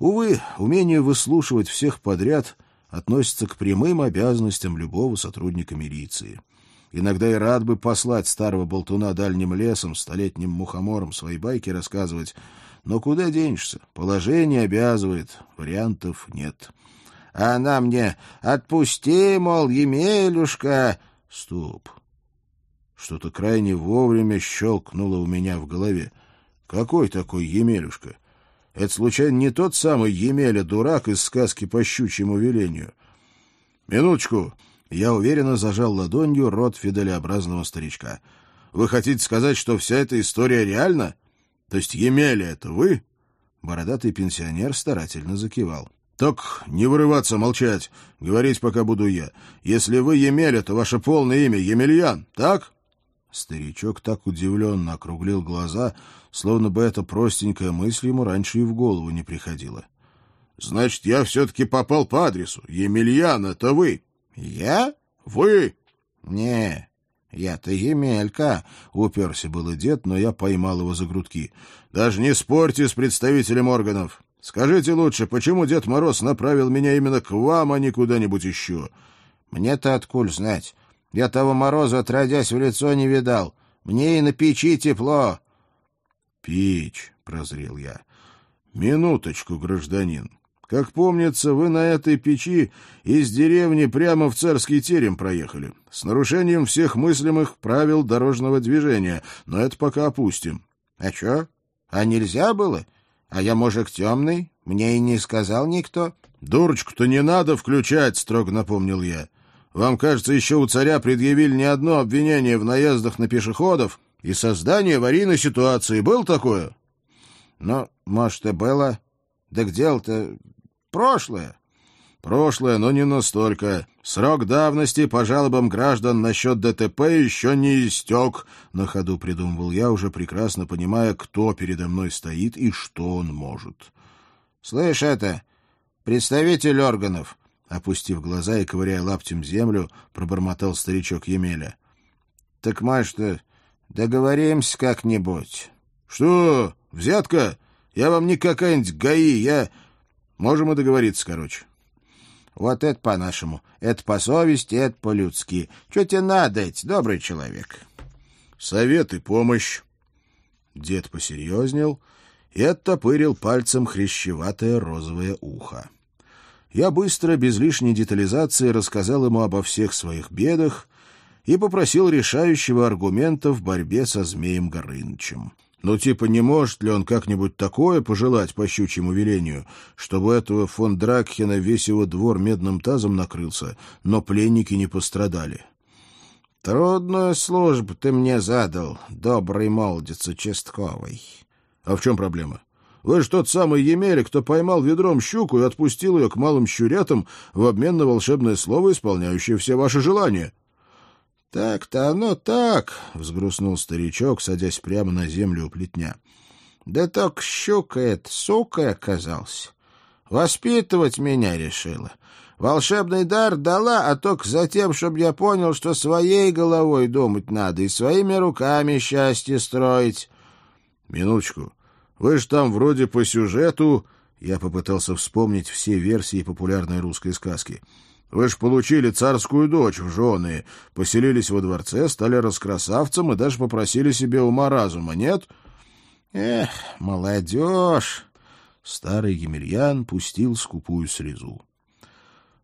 Увы, умение выслушивать всех подряд относится к прямым обязанностям любого сотрудника милиции. Иногда и рад бы послать старого болтуна дальним лесом, столетним мухомором свои байки рассказывать, но куда денешься? Положение обязывает, вариантов нет. А она мне «Отпусти, мол, Емелюшка!» Стоп. Что-то крайне вовремя щелкнуло у меня в голове. Какой такой Емелюшка? Это, случайно, не тот самый Емеля-дурак из сказки по щучьему велению? Минуточку. Я уверенно зажал ладонью рот фиделеобразного старичка. Вы хотите сказать, что вся эта история реальна? То есть Емеля — это вы? Бородатый пенсионер старательно закивал. «Так не вырываться, молчать. Говорить пока буду я. Если вы Емеля, то ваше полное имя Емельян, так?» Старичок так удивленно округлил глаза, словно бы эта простенькая мысль ему раньше и в голову не приходила. «Значит, я все-таки попал по адресу. Емельян, это вы?» «Я? Вы?» «Не, я-то Емелька», — уперся было дед, но я поймал его за грудки. «Даже не спорьте с представителем органов. Скажите лучше, почему Дед Мороз направил меня именно к вам, а не куда-нибудь еще?» «Мне-то откуль знать. Я того Мороза, отродясь, в лицо не видал. Мне и на печи тепло». «Печь», — прозрел я. «Минуточку, гражданин. Как помнится, вы на этой печи из деревни прямо в царский терем проехали, с нарушением всех мыслимых правил дорожного движения, но это пока опустим». «А что? А нельзя было?» А я мужик темный, мне и не сказал никто. — Дурочку-то не надо включать, — строго напомнил я. Вам, кажется, еще у царя предъявили не одно обвинение в наездах на пешеходов и создании аварийной ситуации. Был такое? — Ну, может, и было. Да дело-то прошлое. Прошлое, но не настолько. Срок давности по жалобам граждан насчет ДТП еще не истек, — на ходу придумывал я, уже прекрасно понимая, кто передо мной стоит и что он может. — Слышь, это, представитель органов, — опустив глаза и ковыряя лаптем землю, пробормотал старичок Емеля. — Так, может, договоримся как-нибудь? — Что, взятка? Я вам не какая-нибудь ГАИ, я... Можем и договориться, короче. Вот это по-нашему. Это по совести, это по-людски. Что тебе надо, эти, добрый человек? Совет и помощь. Дед посерьезнел и оттопырил пальцем хрящеватое розовое ухо. Я быстро, без лишней детализации, рассказал ему обо всех своих бедах и попросил решающего аргумента в борьбе со Змеем Горынычем. Ну, типа, не может ли он как-нибудь такое пожелать по щучьему велению, чтобы этого фон Дракхена весь его двор медным тазом накрылся, но пленники не пострадали? — Трудную службу ты мне задал, добрый молодец участковый. — А в чем проблема? Вы же тот самый Емеля, кто поймал ведром щуку и отпустил ее к малым щурятам в обмен на волшебное слово, исполняющее все ваши желания. — так-то оно так, — взгрустнул старичок, садясь прямо на землю у плетня. Да только щука эта сукой оказался. Воспитывать меня решила. Волшебный дар дала, а только за тем, чтобы я понял, что своей головой думать надо и своими руками счастье строить. Минуточку. Вы же там вроде по сюжету... Я попытался вспомнить все версии популярной русской сказки — вы ж получили царскую дочь в жены, поселились во дворце, стали раскрасавцем и даже попросили себе ума-разума, нет? Эх, молодежь! Старый Емельян пустил скупую слезу.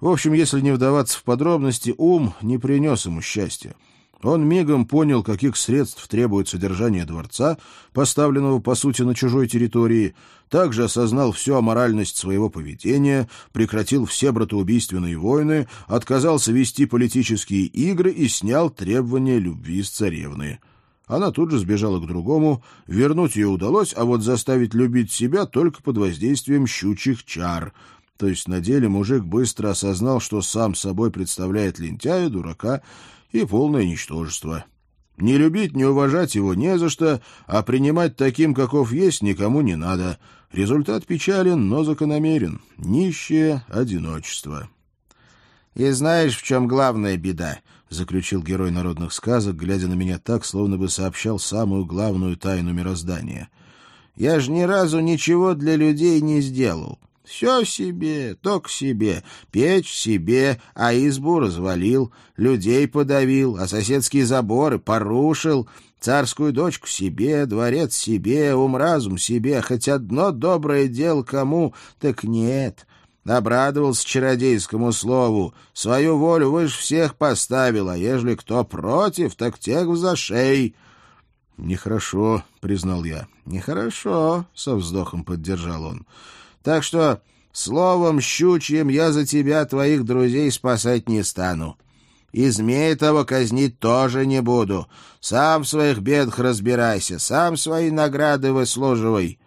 В общем, если не вдаваться в подробности, ум не принес ему счастья. Он мигом понял, каких средств требует содержание дворца, поставленного, по сути, на чужой территории, также осознал всю аморальность своего поведения, прекратил все братоубийственные войны, отказался вести политические игры и снял требования любви с царевны. Она тут же сбежала к другому, вернуть ее удалось, а вот заставить любить себя только под воздействием щучьих чар — то есть на деле мужик быстро осознал, что сам собой представляет лентяя, дурака и полное ничтожество. Не любить, не уважать его не за что, а принимать таким, каков есть, никому не надо. Результат печален, но закономерен. Нищее одиночество. — И знаешь, в чем главная беда? — заключил герой народных сказок, глядя на меня так, словно бы сообщал самую главную тайну мироздания. — Я ж ни разу ничего для людей не сделал. Все себе, только себе. Печь себе, а избу развалил, людей подавил, а соседские заборы порушил, царскую дочку себе, дворец себе, ум-разум себе, хоть одно доброе дело кому, так нет. Обрадовался чародейскому слову, свою волю выше всех поставил, а ежели кто против, так тех в зашей. «Нехорошо», — признал я. «Нехорошо», — со вздохом поддержал он. Так что словом щучьим я за тебя твоих друзей спасать не стану. И змей того казнить тоже не буду. Сам в своих бедах разбирайся, сам свои награды выслуживай.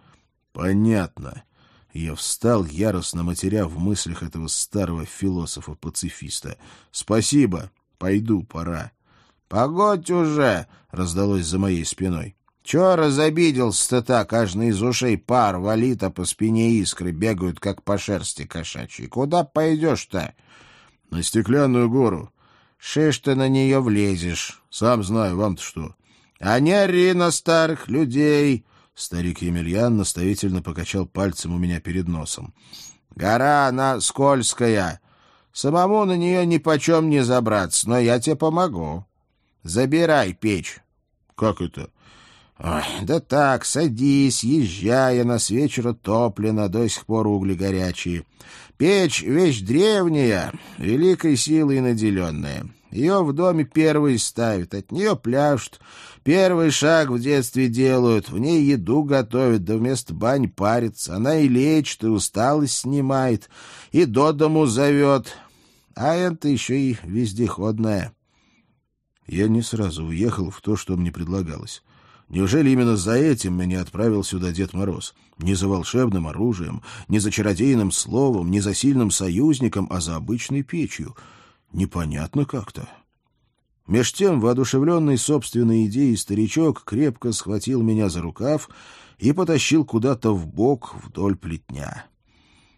Понятно. Я встал, яростно матеря в мыслях этого старого философа-пацифиста. Спасибо. Пойду, пора. Погодь уже, раздалось за моей спиной. Чего разобиделся-то так, аж на из ушей пар валит, а по спине искры бегают, как по шерсти кошачьей? Куда пойдешь-то? — На стеклянную гору. — Шиш ты на нее влезешь. — Сам знаю, вам-то что? — А не ори на старых людей. Старик Емельян наставительно покачал пальцем у меня перед носом. — Гора она скользкая. Самому на нее ни почем не забраться, но я тебе помогу. Забирай печь. — Как это? — Ой, да так, садись, езжай, она с вечера топлена, до сих пор угли горячие. Печь — вещь древняя, великой силой наделенная. Ее в доме первый ставят, от нее пляшут. Первый шаг в детстве делают, в ней еду готовят, да вместо бань парится. Она и лечит, и усталость снимает, и до дому зовет. А это еще и вездеходная. Я не сразу уехал в то, что мне предлагалось. Неужели именно за этим меня отправил сюда Дед Мороз? Не за волшебным оружием, не за чародейным словом, не за сильным союзником, а за обычной печью. Непонятно как-то. Меж тем, воодушевленный собственной идеей старичок крепко схватил меня за рукав и потащил куда-то в бок вдоль плетня.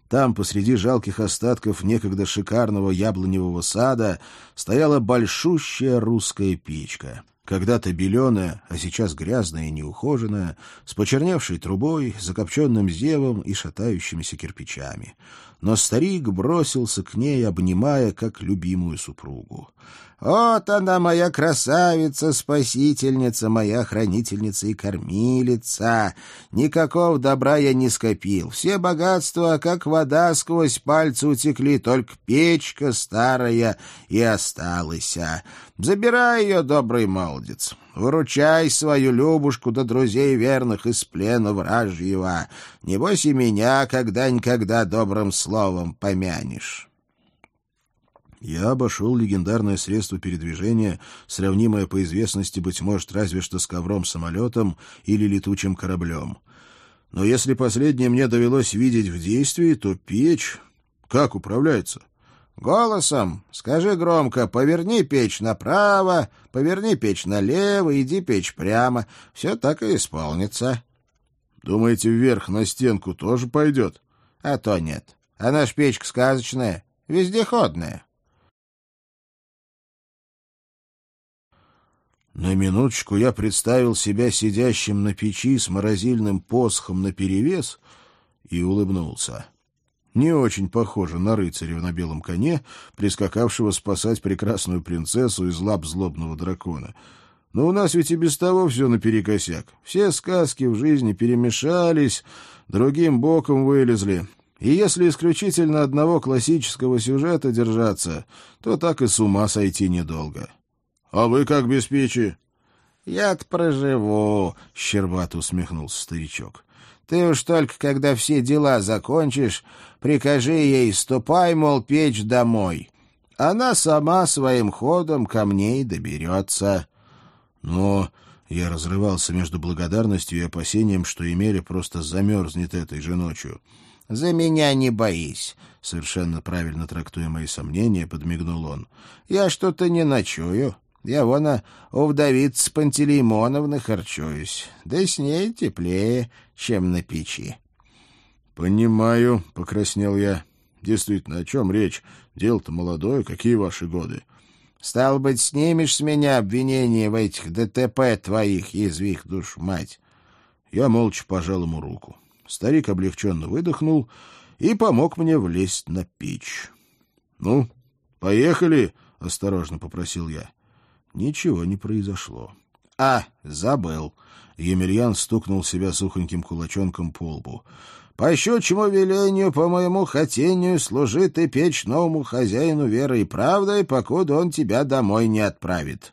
Там, посреди жалких остатков некогда шикарного яблоневого сада, стояла большущая русская печка — когда-то беленая, а сейчас грязная и неухоженная, с почерневшей трубой, закопченным зевом и шатающимися кирпичами. Но старик бросился к ней, обнимая, как любимую супругу. Вот она, моя красавица-спасительница, моя хранительница и кормилица. Никакого добра я не скопил. Все богатства, как вода, сквозь пальцы утекли, только печка старая и осталась. Забирай ее, добрый молодец. Выручай свою Любушку да друзей верных из плена вражьего. Небось и меня когда-никогда добрым словом помянешь». Я обошел легендарное средство передвижения, сравнимое по известности, быть может, разве что с ковром-самолетом или летучим кораблем. Но если последнее мне довелось видеть в действии, то печь... Как управляется? Голосом скажи громко «поверни печь направо», «поверни печь налево», «иди печь прямо». Все так и исполнится. Думаете, вверх на стенку тоже пойдет? А то нет. А наша печка сказочная, вездеходная. На минуточку я представил себя сидящим на печи с морозильным посохом наперевес и улыбнулся. Не очень похоже на рыцаря на белом коне, прискакавшего спасать прекрасную принцессу из лап злобного дракона. Но у нас ведь и без того все наперекосяк. Все сказки в жизни перемешались, другим боком вылезли. И если исключительно одного классического сюжета держаться, то так и с ума сойти недолго. — а вы как без печи? — Я-то проживу, — щербато усмехнулся старичок. — Ты уж только, когда все дела закончишь, прикажи ей, ступай, мол, печь домой. Она сама своим ходом ко мне и доберется. Но я разрывался между благодарностью и опасением, что Емеля просто замерзнет этой же ночью. — За меня не боись, — совершенно правильно трактуя мои сомнения, подмигнул он. — Я что-то не ночую. Я вон а, у вдовицы Пантелеймоновны харчуюсь, да с ней теплее, чем на печи. — Понимаю, — покраснел я. — Действительно, о чем речь? Дело-то молодое, какие ваши годы? — Стал быть, снимешь с меня обвинение в этих ДТП твоих, язвих душ мать. Я молча пожал ему руку. Старик облегченно выдохнул и помог мне влезть на печь. — Ну, поехали, — осторожно попросил я. Ничего не произошло. — А, забыл. Емельян стукнул себя сухоньким кулачонком по лбу. — По щучьему велению, по моему хотению, служи ты печь новому хозяину верой и правдой, покуда он тебя домой не отправит.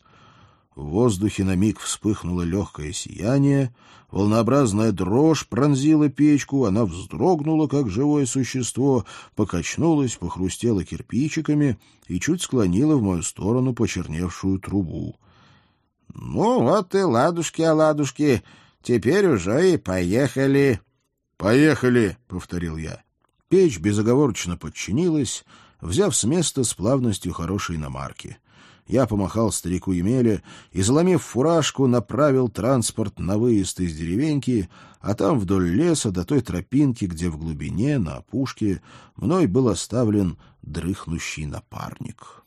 В воздухе на миг вспыхнуло легкое сияние, волнообразная дрожь пронзила печку, она вздрогнула, как живое существо, покачнулась, похрустела кирпичиками и чуть склонила в мою сторону почерневшую трубу. — Ну вот и ладушки-оладушки, теперь уже и поехали. — Поехали, — повторил я. Печь безоговорочно подчинилась, взяв с места с плавностью хорошей иномарки — я помахал старику Емеле и, заломив фуражку, направил транспорт на выезд из деревеньки, а там вдоль леса до той тропинки, где в глубине, на опушке, мной был оставлен дрыхнущий напарник.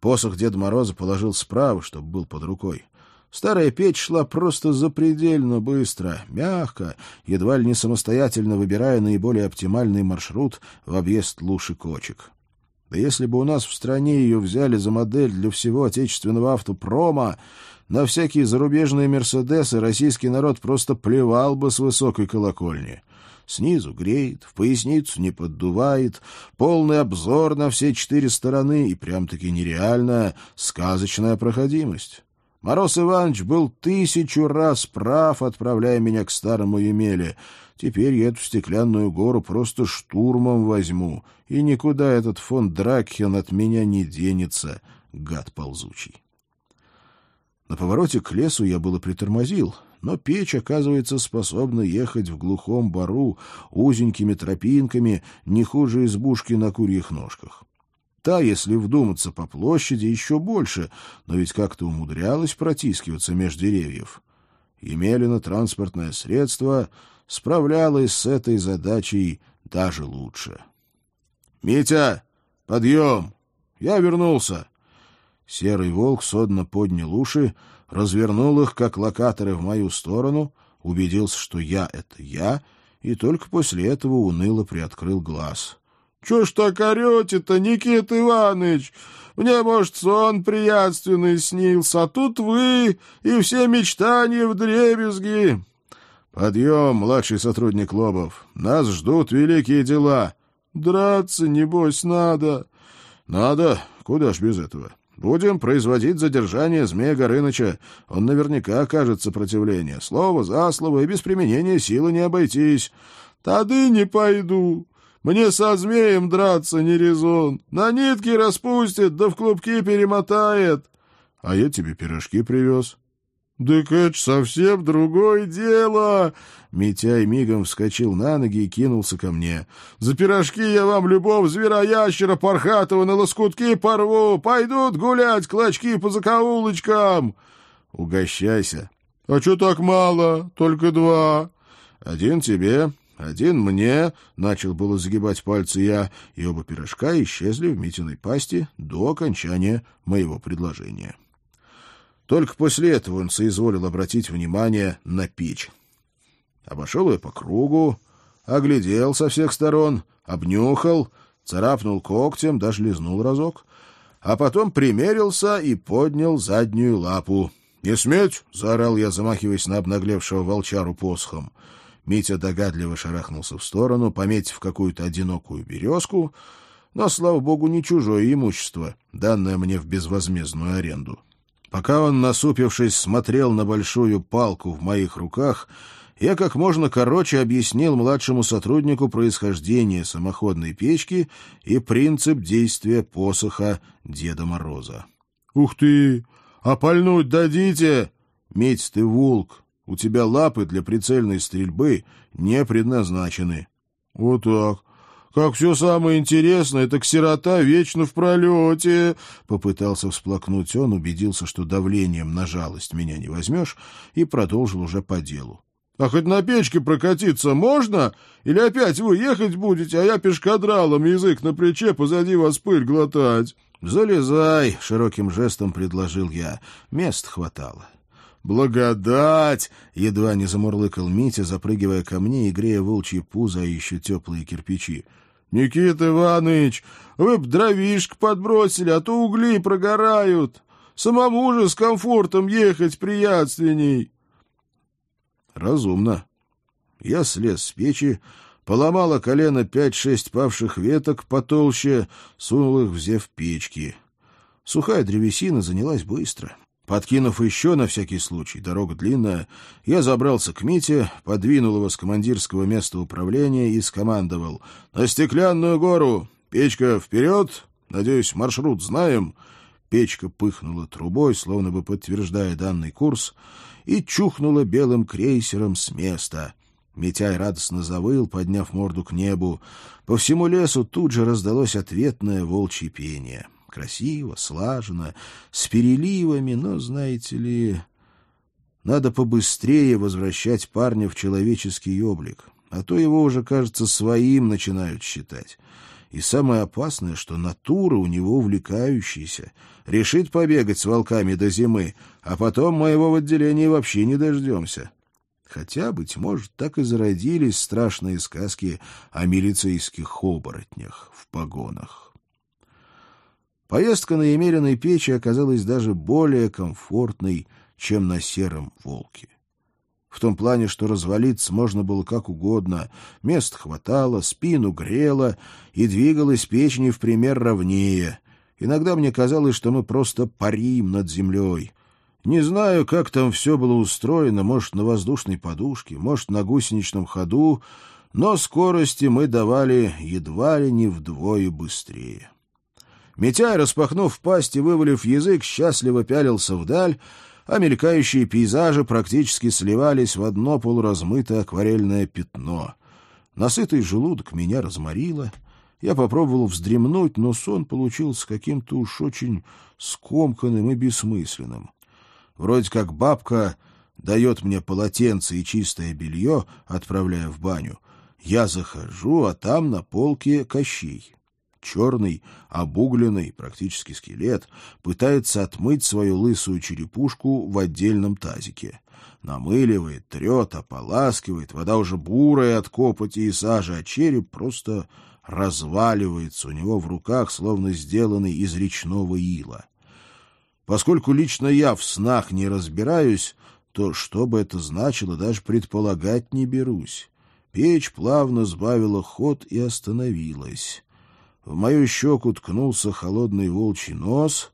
Посох Деда Мороза положил справа, чтобы был под рукой. Старая печь шла просто запредельно быстро, мягко, едва ли не самостоятельно выбирая наиболее оптимальный маршрут в объезд луж и кочек. Да если бы у нас в стране ее взяли за модель для всего отечественного автопрома, на всякие зарубежные «Мерседесы» российский народ просто плевал бы с высокой колокольни. Снизу греет, в поясницу не поддувает, полный обзор на все четыре стороны и прям-таки нереальная сказочная проходимость. Мороз Иванович был тысячу раз прав, отправляя меня к старому Емеле — Теперь я эту стеклянную гору просто штурмом возьму, и никуда этот фон Дракхен от меня не денется, гад ползучий. На повороте к лесу я было притормозил, но печь, оказывается, способна ехать в глухом бару узенькими тропинками, не хуже избушки на курьих ножках. Та, если вдуматься по площади, еще больше, но ведь как-то умудрялась протискиваться меж деревьев. Емелино транспортное средство справлялась с этой задачей даже лучше. «Митя, подъем! Я вернулся!» Серый волк содно поднял уши, развернул их, как локаторы, в мою сторону, убедился, что я — это я, и только после этого уныло приоткрыл глаз. — Чё ж так орёте-то, Никита Иванович? Мне, может, сон приятственный снился, а тут вы и все мечтания в дребезги. «Подъем, младший сотрудник Лобов! Нас ждут великие дела!» «Драться, небось, надо!» «Надо? Куда ж без этого? Будем производить задержание Змея Горыныча. Он наверняка окажет сопротивление. Слово за слово, и без применения силы не обойтись». «Тады не пойду. Мне со змеем драться не резон. На нитки распустит, да в клубки перемотает». «А я тебе пирожки привез». «Так это совсем другое дело!» Митяй мигом вскочил на ноги и кинулся ко мне. «За пирожки я вам любого звероящера пархатого на лоскутки порву! Пойдут гулять клочки по закоулочкам!» «Угощайся!» «А что так мало? Только два!» «Один тебе, один мне!» — начал было загибать пальцы я, и оба пирожка исчезли в Митиной пасти до окончания моего предложения. Только после этого он соизволил обратить внимание на печь. Обошел ее по кругу, оглядел со всех сторон, обнюхал, царапнул когтем, даже лизнул разок, а потом примерился и поднял заднюю лапу. «Не сметь!» — заорал я, замахиваясь на обнаглевшего волчару посохом. Митя догадливо шарахнулся в сторону, пометив какую-то одинокую березку, но, слава богу, не чужое имущество, данное мне в безвозмездную аренду. Пока он, насупившись, смотрел на большую палку в моих руках, я как можно короче объяснил младшему сотруднику происхождение самоходной печки и принцип действия посоха Деда Мороза. — Ух ты! А пальнуть дадите? Медь ты волк, у тебя лапы для прицельной стрельбы не предназначены. — Вот так. Как все самое интересное, так сирота вечно в пролете. Попытался всплакнуть он, убедился, что давлением на жалость меня не возьмешь, и продолжил уже по делу. А хоть на печке прокатиться можно? Или опять вы ехать будете, а я пешкадралом язык на плече позади вас пыль глотать? — Залезай, — широким жестом предложил я. Мест хватало. Благодать!» — едва не замурлыкал Митя, запрыгивая ко мне и грея волчьи пузо и еще теплые кирпичи. «Никита Иванович, вы б дровишек подбросили, а то угли прогорают. Самому же с комфортом ехать приятственней». Разумно. Я слез с печи, поломала колено пять-шесть павших веток потолще, сунул их в печки. Сухая древесина занялась быстро. Подкинув еще на всякий случай, дорога длинная, я забрался к Мите, подвинул его с командирского места управления и скомандовал «На стеклянную гору! Печка вперед! Надеюсь, маршрут знаем!» Печка пыхнула трубой, словно бы подтверждая данный курс, и чухнула белым крейсером с места. Митяй радостно завыл, подняв морду к небу. По всему лесу тут же раздалось ответное волчье пение — Красиво, слаженно, с переливами, но, знаете ли, надо побыстрее возвращать парня в человеческий облик, а то его уже, кажется, своим начинают считать. И самое опасное, что натура у него увлекающаяся. Решит побегать с волками до зимы, а потом моего в отделении вообще не дождемся. Хотя, быть может, так и зародились страшные сказки о милицейских оборотнях в погонах. Поездка на Емериной печи оказалась даже более комфортной, чем на сером волке. В том плане, что развалиться можно было как угодно. Мест хватало, спину грело, и двигалась печь в пример ровнее. Иногда мне казалось, что мы просто парим над землей. Не знаю, как там все было устроено, может, на воздушной подушке, может, на гусеничном ходу, но скорости мы давали едва ли не вдвое быстрее. Митяй, распахнув пасть и вывалив язык, счастливо пялился вдаль, а мелькающие пейзажи практически сливались в одно полуразмытое акварельное пятно. Насытый желудок меня разморило. Я попробовал вздремнуть, но сон получился каким-то уж очень скомканным и бессмысленным. Вроде как бабка дает мне полотенце и чистое белье, отправляя в баню. Я захожу, а там на полке Кощей черный, обугленный, практически скелет, пытается отмыть свою лысую черепушку в отдельном тазике. Намыливает, трет, ополаскивает, вода уже бурая от копоти и сажи, а череп просто разваливается у него в руках, словно сделанный из речного ила. Поскольку лично я в снах не разбираюсь, то что бы это значило, даже предполагать не берусь. Печь плавно сбавила ход и остановилась. В мою щеку ткнулся холодный волчий нос,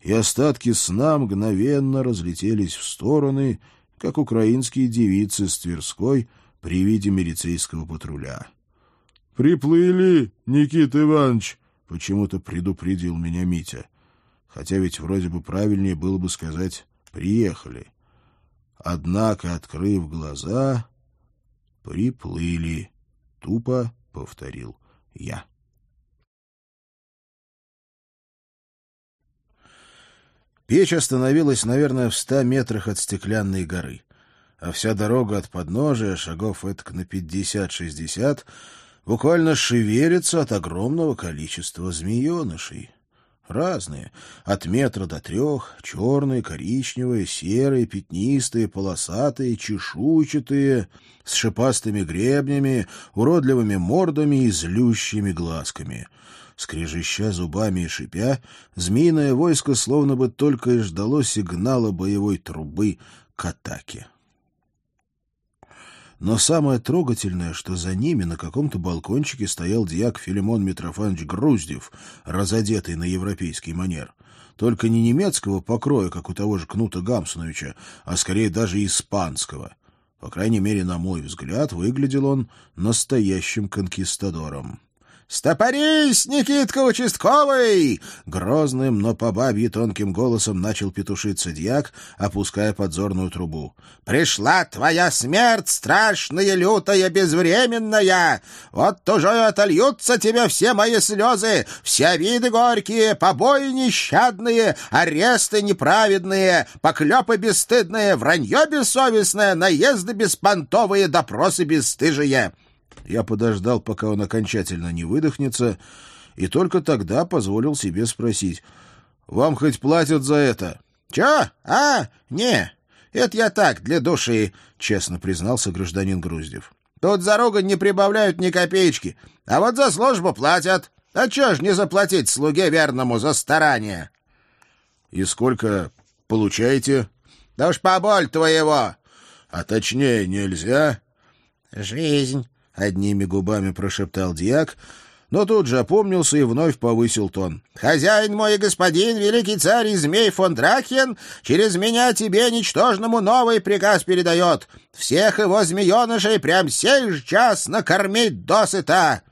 и остатки сна мгновенно разлетелись в стороны, как украинские девицы с Тверской при виде милицейского патруля. — Приплыли, Никита Иванович! — почему-то предупредил меня Митя. Хотя ведь вроде бы правильнее было бы сказать «приехали». Однако, открыв глаза, приплыли, — тупо повторил я. Печь остановилась, наверное, в ста метрах от стеклянной горы, а вся дорога от подножия, шагов этак на пятьдесят-шестьдесят, буквально шевелится от огромного количества змеенышей. Разные, от метра до трех, черные, коричневые, серые, пятнистые, полосатые, чешуйчатые, с шипастыми гребнями, уродливыми мордами и злющими глазками — Скрежеща зубами и шипя, змеиное войско словно бы только и ждало сигнала боевой трубы к атаке. Но самое трогательное, что за ними на каком-то балкончике стоял дьяк Филимон Митрофанович Груздев, разодетый на европейский манер. Только не немецкого покроя, как у того же Кнута Гамсуновича, а скорее даже испанского. По крайней мере, на мой взгляд, выглядел он настоящим конкистадором. «Стопорись, Никитка участковый!» Грозным, но по бабье тонким голосом начал петушиться дьяк, опуская подзорную трубу. «Пришла твоя смерть, страшная, лютая, безвременная! Вот тоже отольются тебе все мои слезы, все виды горькие, побои нещадные, аресты неправедные, поклепы бесстыдные, вранье бессовестное, наезды беспонтовые, допросы бесстыжие!» Я подождал, пока он окончательно не выдохнется, и только тогда позволил себе спросить. «Вам хоть платят за это?» «Чё? А? Не. Это я так, для души, — честно признался гражданин Груздев. Тут за ругань не прибавляют ни копеечки, а вот за службу платят. А чё ж не заплатить слуге верному за старание? — И сколько получаете? — Да уж поболь твоего. — А точнее нельзя? — Жизнь, — одними губами прошептал дьяк, но тут же опомнился и вновь повысил тон. «Хозяин мой и господин, великий царь и змей фон Драхен, через меня тебе, ничтожному, новый приказ передает. Всех его змеенышей прям сей же час накормить досыта!»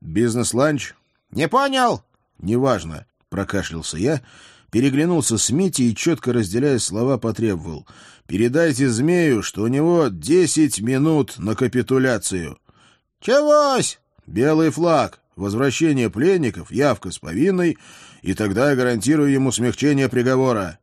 «Бизнес-ланч?» «Не понял?» «Неважно», — прокашлялся я, переглянулся с Митей и, четко разделяя слова, потребовал. «Передайте змею, что у него десять минут на капитуляцию». «Чегось?» Белый флаг, возвращение пленников, явка с повинной, и тогда я гарантирую ему смягчение приговора».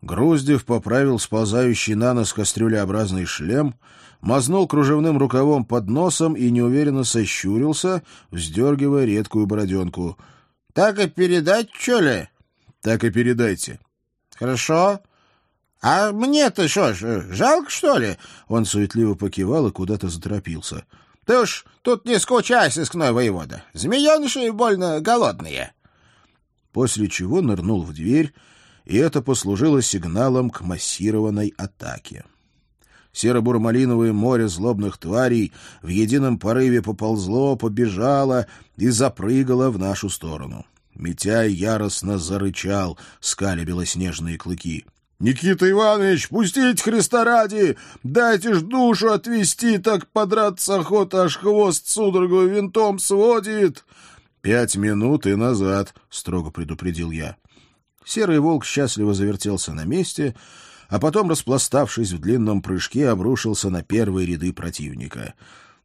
Груздев поправил сползающий на нос кастрюлеобразный шлем, мазнул кружевным рукавом под носом и неуверенно сощурился, вздергивая редкую бороденку. — Так и передать, что ли? — Так и передайте. — Хорошо. А мне-то что ж, жалко, что ли? Он суетливо покивал и куда-то заторопился. Ты уж тут не скучай, сыскной воевода. Змееныши больно голодные. После чего нырнул в дверь, и это послужило сигналом к массированной атаке. Серо-бурмалиновое море злобных тварей в едином порыве поползло, побежало и запрыгало в нашу сторону. Митяй яростно зарычал, скаля белоснежные клыки — «Никита Иванович, пустите Христа ради! Дайте ж душу отвести, так подраться охота, аж хвост судорогой винтом сводит!» «Пять минут и назад», — строго предупредил я. Серый волк счастливо завертелся на месте, а потом, распластавшись в длинном прыжке, обрушился на первые ряды противника.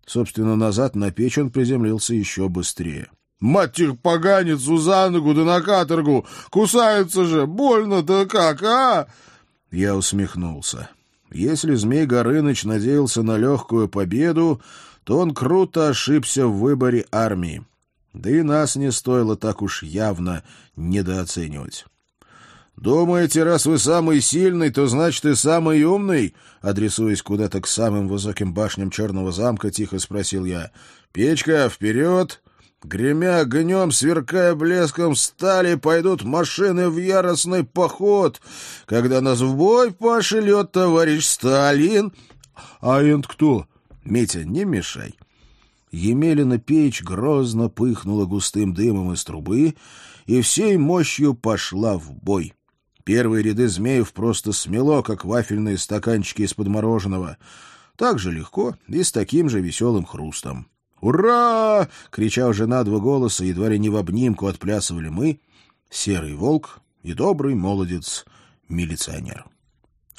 Собственно, назад на печь он приземлился еще быстрее. «Мать их поганецу за ногу да на каторгу! Кусаются же! Больно-то как, а?» Я усмехнулся. Если Змей Горыныч надеялся на легкую победу, то он круто ошибся в выборе армии. Да и нас не стоило так уж явно недооценивать. «Думаете, раз вы самый сильный, то значит и самый умный?» Адресуясь куда-то к самым высоким башням Черного замка, тихо спросил я. «Печка, вперед! Гремя огнем, сверкая блеском стали, пойдут машины в яростный поход, когда нас в бой пошлет товарищ Сталин. А это кто? Митя, не мешай. Емелина печь грозно пыхнула густым дымом из трубы и всей мощью пошла в бой. Первые ряды змеев просто смело, как вафельные стаканчики из-под мороженого. Так же легко и с таким же веселым хрустом. «Ура!» — крича уже на два голоса, едва ли не в обнимку отплясывали мы, серый волк и добрый молодец-милиционер.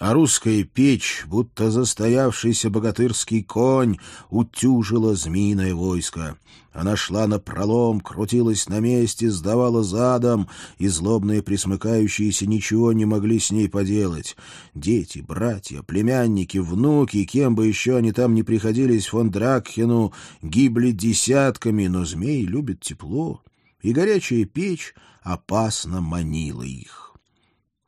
А русская печь, будто застоявшийся богатырский конь, утюжила змеиное войско. Она шла на пролом, крутилась на месте, сдавала задом, и злобные присмыкающиеся ничего не могли с ней поделать. Дети, братья, племянники, внуки, кем бы еще они там не приходились фон Дракхену, гибли десятками, но змей любит тепло, и горячая печь опасно манила их.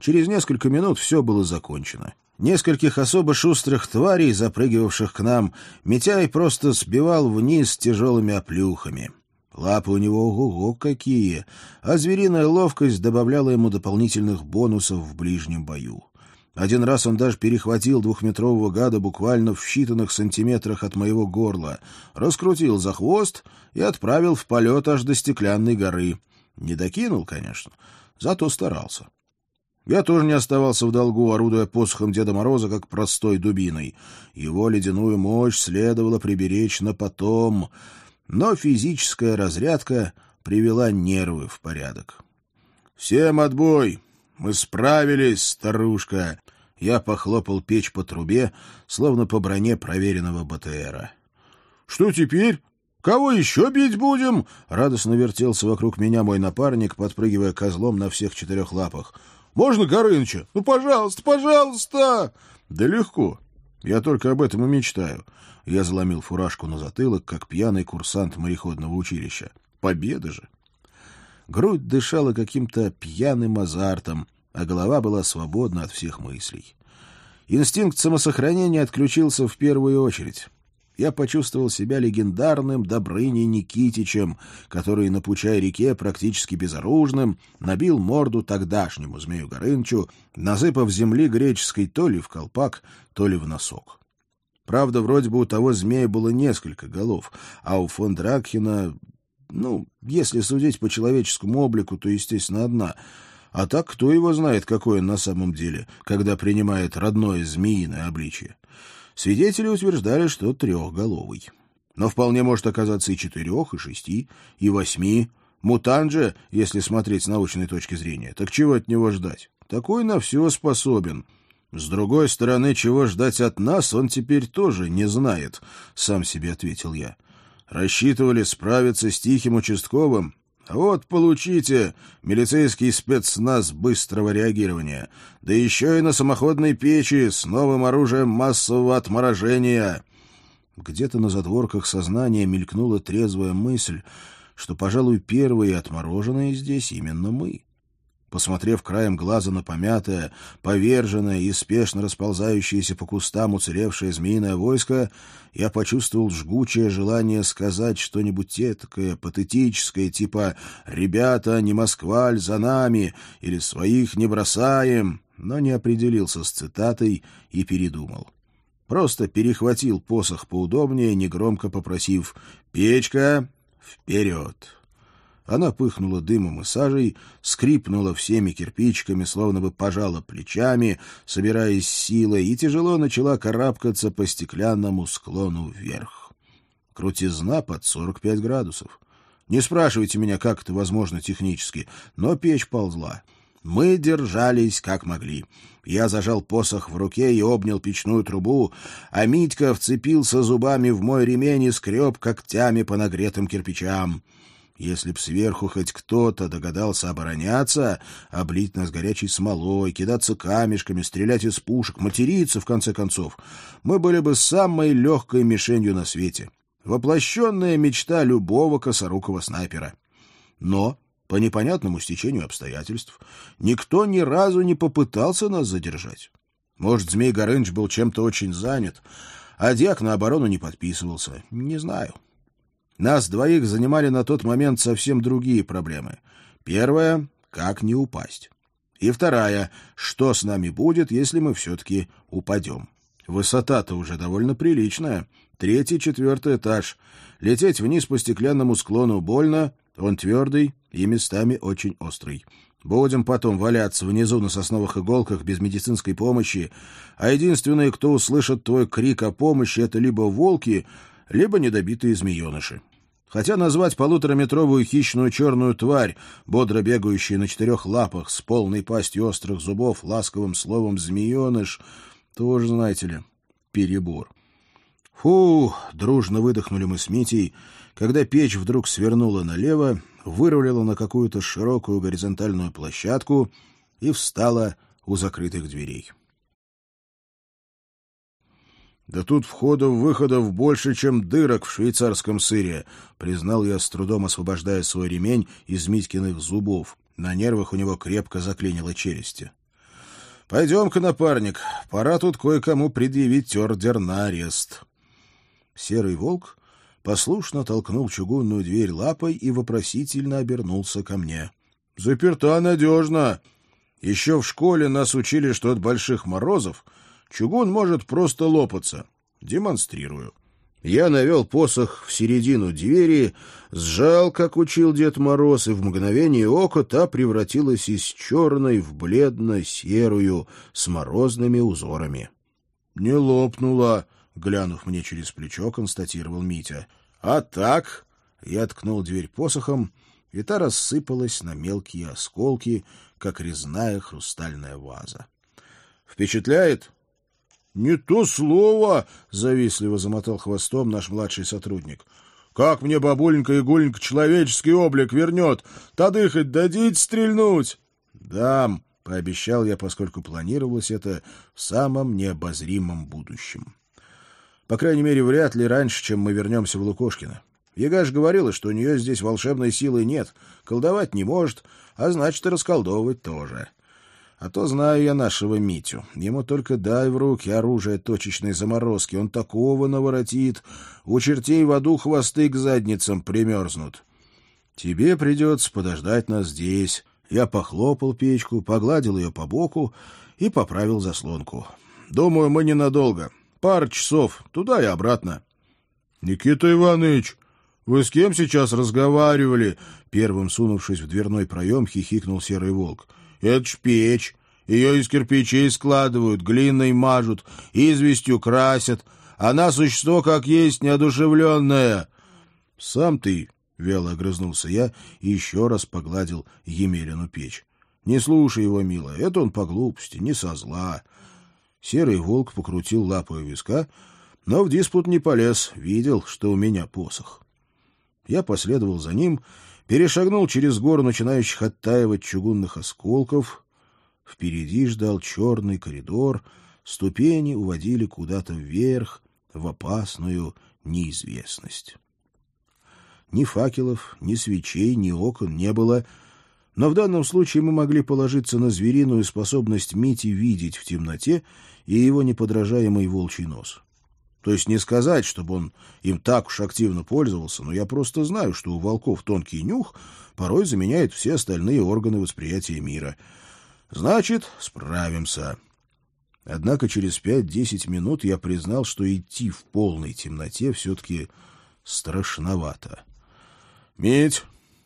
Через несколько минут все было закончено. Нескольких особо шустрых тварей, запрыгивавших к нам, Митяй просто сбивал вниз тяжелыми оплюхами. Лапы у него ого-го какие, а звериная ловкость добавляла ему дополнительных бонусов в ближнем бою. Один раз он даже перехватил двухметрового гада буквально в считанных сантиметрах от моего горла, раскрутил за хвост и отправил в полет аж до стеклянной горы. Не докинул, конечно, зато старался. Я тоже не оставался в долгу, орудуя посохом Деда Мороза, как простой дубиной. Его ледяную мощь следовало приберечь на потом, но физическая разрядка привела нервы в порядок. «Всем отбой! Мы справились, старушка!» Я похлопал печь по трубе, словно по броне проверенного БТРа. «Что теперь? Кого еще бить будем?» Радостно вертелся вокруг меня мой напарник, подпрыгивая козлом на всех четырех лапах. Можно Горыныча? Ну, пожалуйста, пожалуйста!» «Да легко. Я только об этом и мечтаю». Я заломил фуражку на затылок, как пьяный курсант мореходного училища. Победа же! Грудь дышала каким-то пьяным азартом, а голова была свободна от всех мыслей. Инстинкт самосохранения отключился в первую очередь. Я почувствовал себя легендарным Добрыней Никитичем, который на Пучай-реке практически безоружным набил морду тогдашнему Змею Горынчу, насыпав земли греческой то ли в колпак, то ли в носок. Правда, вроде бы у того змея было несколько голов, а у фон Дракхена, ну, если судить по человеческому облику, то, естественно, одна — а так кто его знает, какой он на самом деле, когда принимает родное змеиное обличие? Свидетели утверждали, что трехголовый. Но вполне может оказаться и четырех, и шести, и восьми. Мутант же, если смотреть с научной точки зрения. Так чего от него ждать? Такой на все способен. С другой стороны, чего ждать от нас, он теперь тоже не знает, — сам себе ответил я. Рассчитывали справиться с тихим участковым, вот получите милицейский спецназ быстрого реагирования, да еще и на самоходной печи с новым оружием массового отморожения. Где-то на задворках сознания мелькнула трезвая мысль, что, пожалуй, первые отмороженные здесь именно мы. Посмотрев краем глаза на помятое, поверженное и спешно расползающееся по кустам уцелевшее змеиное войско, я почувствовал жгучее желание сказать что-нибудь этакое, патетическое, типа «Ребята, не Москваль, за нами!» или «Своих не бросаем!», но не определился с цитатой и передумал. Просто перехватил посох поудобнее, негромко попросив «Печка, вперед!» Она пыхнула дымом и сажей, скрипнула всеми кирпичиками, словно бы пожала плечами, собираясь силой, и тяжело начала карабкаться по стеклянному склону вверх. Крутизна под 45 градусов. Не спрашивайте меня, как это возможно технически, но печь ползла. Мы держались как могли. Я зажал посох в руке и обнял печную трубу, а Митька вцепился зубами в мой ремень и скреб когтями по нагретым кирпичам. Если б сверху хоть кто-то догадался обороняться, облить нас горячей смолой, кидаться камешками, стрелять из пушек, материться, в конце концов, мы были бы самой легкой мишенью на свете. Воплощенная мечта любого косорукого снайпера. Но, по непонятному стечению обстоятельств, никто ни разу не попытался нас задержать. Может, Змей Горыныч был чем-то очень занят, а Дьяк на оборону не подписывался. Не знаю. Нас двоих занимали на тот момент совсем другие проблемы. Первая — как не упасть. И вторая — что с нами будет, если мы все-таки упадем. Высота-то уже довольно приличная. Третий, четвертый этаж. Лететь вниз по стеклянному склону больно, он твердый и местами очень острый. Будем потом валяться внизу на сосновых иголках без медицинской помощи, а единственные, кто услышит твой крик о помощи, это либо волки, либо недобитые змееныши. Хотя назвать полутораметровую хищную черную тварь, бодро бегающую на четырех лапах, с полной пастью острых зубов, ласковым словом «змееныш», тоже, знаете ли, перебор. Фу, дружно выдохнули мы с Митей, когда печь вдруг свернула налево, вырулила на какую-то широкую горизонтальную площадку и встала у закрытых дверей. «Да тут входов-выходов больше, чем дырок в швейцарском сыре», — признал я, с трудом освобождая свой ремень из Митькиных зубов. На нервах у него крепко заклинило челюсти. «Пойдем-ка, напарник, пора тут кое-кому предъявить ордер на арест». Серый волк послушно толкнул чугунную дверь лапой и вопросительно обернулся ко мне. «Заперта надежно. Еще в школе нас учили, что от больших морозов Чугун может просто лопаться. Демонстрирую. Я навел посох в середину двери, сжал, как учил Дед Мороз, и в мгновение ока та превратилась из черной в бледно-серую с морозными узорами. — Не лопнула, — глянув мне через плечо, констатировал Митя. — А так? — я ткнул дверь посохом, и та рассыпалась на мелкие осколки, как резная хрустальная ваза. — Впечатляет? «Не то слово!» — завистливо замотал хвостом наш младший сотрудник. «Как мне бабуленька Игуленька человеческий облик вернет? Тады хоть дадите стрельнуть?» «Дам», — пообещал я, поскольку планировалось это в самом необозримом будущем. По крайней мере, вряд ли раньше, чем мы вернемся в Лукошкино. Ягаш говорила, что у нее здесь волшебной силы нет, колдовать не может, а значит, и расколдовывать тоже. А то знаю я нашего Митю. Ему только дай в руки оружие точечной заморозки. Он такого наворотит. У чертей в аду хвосты к задницам примерзнут. Тебе придется подождать нас здесь. Я похлопал печку, погладил ее по боку и поправил заслонку. Думаю, мы ненадолго. Пара часов, туда и обратно. — Никита Иванович, вы с кем сейчас разговаривали? Первым сунувшись в дверной проем, хихикнул серый волк. — Это ж печь. Ее из кирпичей складывают, глиной мажут, известью красят. Она существо, как есть, неодушевленное. — Сам ты, — вяло огрызнулся я и еще раз погладил Емелину печь. — Не слушай его, милая, это он по глупости, не со зла. Серый волк покрутил лапой виска, но в диспут не полез, видел, что у меня посох. Я последовал за ним, перешагнул через гору начинающих оттаивать чугунных осколков. Впереди ждал черный коридор, ступени уводили куда-то вверх, в опасную неизвестность. Ни факелов, ни свечей, ни окон не было, но в данном случае мы могли положиться на звериную способность Мити видеть в темноте и его неподражаемый волчий нос. То есть не сказать, чтобы он им так уж активно пользовался, но я просто знаю, что у волков тонкий нюх порой заменяет все остальные органы восприятия мира. Значит, справимся. Однако через пять-десять минут я признал, что идти в полной темноте все-таки страшновато. — Мить,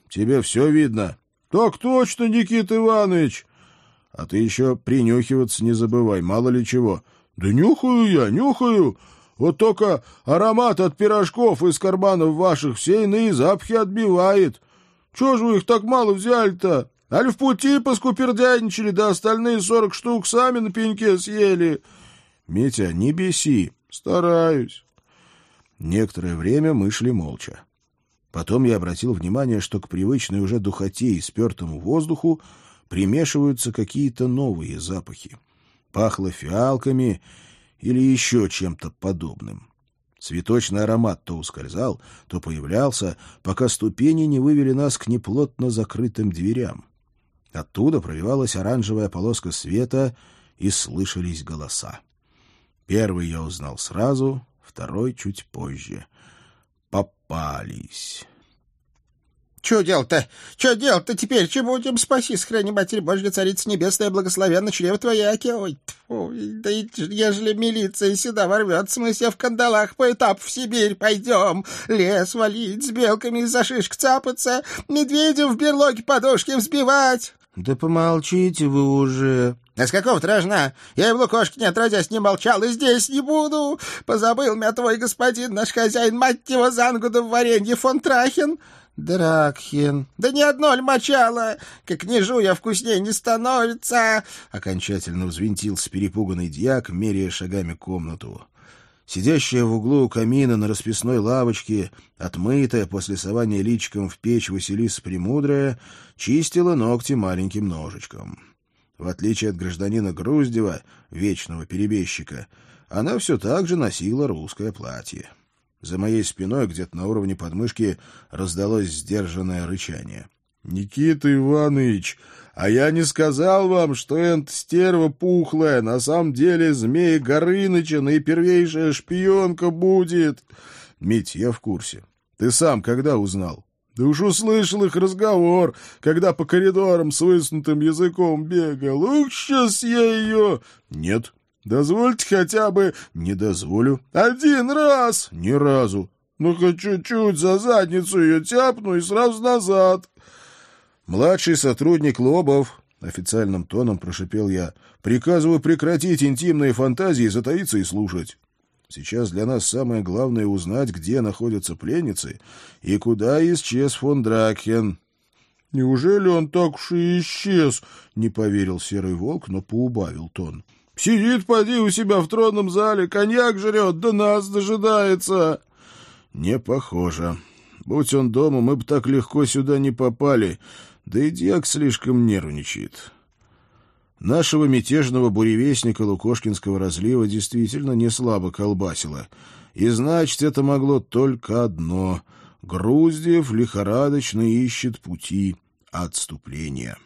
тебе все видно? — Так точно, Никита Иванович. — А ты еще принюхиваться не забывай, мало ли чего. — Да нюхаю я, нюхаю. Вот только аромат от пирожков из карманов ваших все иные запахи отбивает. Чего же вы их так мало взяли-то? Али в пути поскупердяничали, да остальные сорок штук сами на пеньке съели. Митя, не беси. Стараюсь. Некоторое время мы шли молча. Потом я обратил внимание, что к привычной уже духоте и спертому воздуху примешиваются какие-то новые запахи. Пахло фиалками или еще чем-то подобным. Цветочный аромат то ускользал, то появлялся, пока ступени не вывели нас к неплотно закрытым дверям. Оттуда пробивалась оранжевая полоска света, и слышались голоса. Первый я узнал сразу, второй чуть позже — попались. — Че делать-то? Че делать-то теперь? Чего будем спаси, сохрани, Матерь Божья, Царица Небесная, благословенна чрево твоя, Ой, тьфу, да и, ежели милиция сюда ворвется, мы все в кандалах по этапу в Сибирь пойдем, лес валить, с белками за шишек цапаться, медведя в берлоге подушки взбивать. — Да помолчите вы уже, а с какого рожна? Я и в Лукошке не отродясь не молчал, и здесь не буду. Позабыл меня твой господин, наш хозяин, мать его, Зангуда в варенье фон Трахин. Дракхин. Да ни одно ль мочало. Как не жуя, вкуснее не становится. Окончательно взвинтился перепуганный дьяк, меряя шагами комнату. Сидящая в углу камина на расписной лавочке, отмытая после сования личиком в печь Василиса Премудрая, чистила ногти маленьким ножичком. В отличие от гражданина Груздева, вечного перебежчика, она все так же носила русское платье. За моей спиной, где-то на уровне подмышки, раздалось сдержанное рычание. — Никита Иванович, а я не сказал вам, что эта стерва пухлая, на самом деле змея Горыныча, наипервейшая шпионка будет. — Мить, я в курсе. Ты сам когда узнал? Да уж услышал их разговор, когда по коридорам с высунутым языком бегал. Ух, сейчас я ее... Нет. Дозвольте хотя бы... Не дозволю. Один раз. Ни разу. Ну, хоть чуть-чуть за задницу ее тяпну и сразу назад. Младший сотрудник Лобов, официальным тоном прошипел я, приказываю прекратить интимные фантазии, затаиться и слушать. Сейчас для нас самое главное узнать, где находятся пленницы и куда исчез фон Дракхен. — Неужели он так уж и исчез? — не поверил серый волк, но поубавил тон. — Сидит, поди, у себя в тронном зале, коньяк жрет, да нас дожидается. — Не похоже. Будь он дома, мы бы так легко сюда не попали, да и дьяк слишком нервничает. Нашего мятежного буревестника Лукошкинского разлива действительно не слабо колбасило. И значит, это могло только одно — Груздев лихорадочно ищет пути отступления.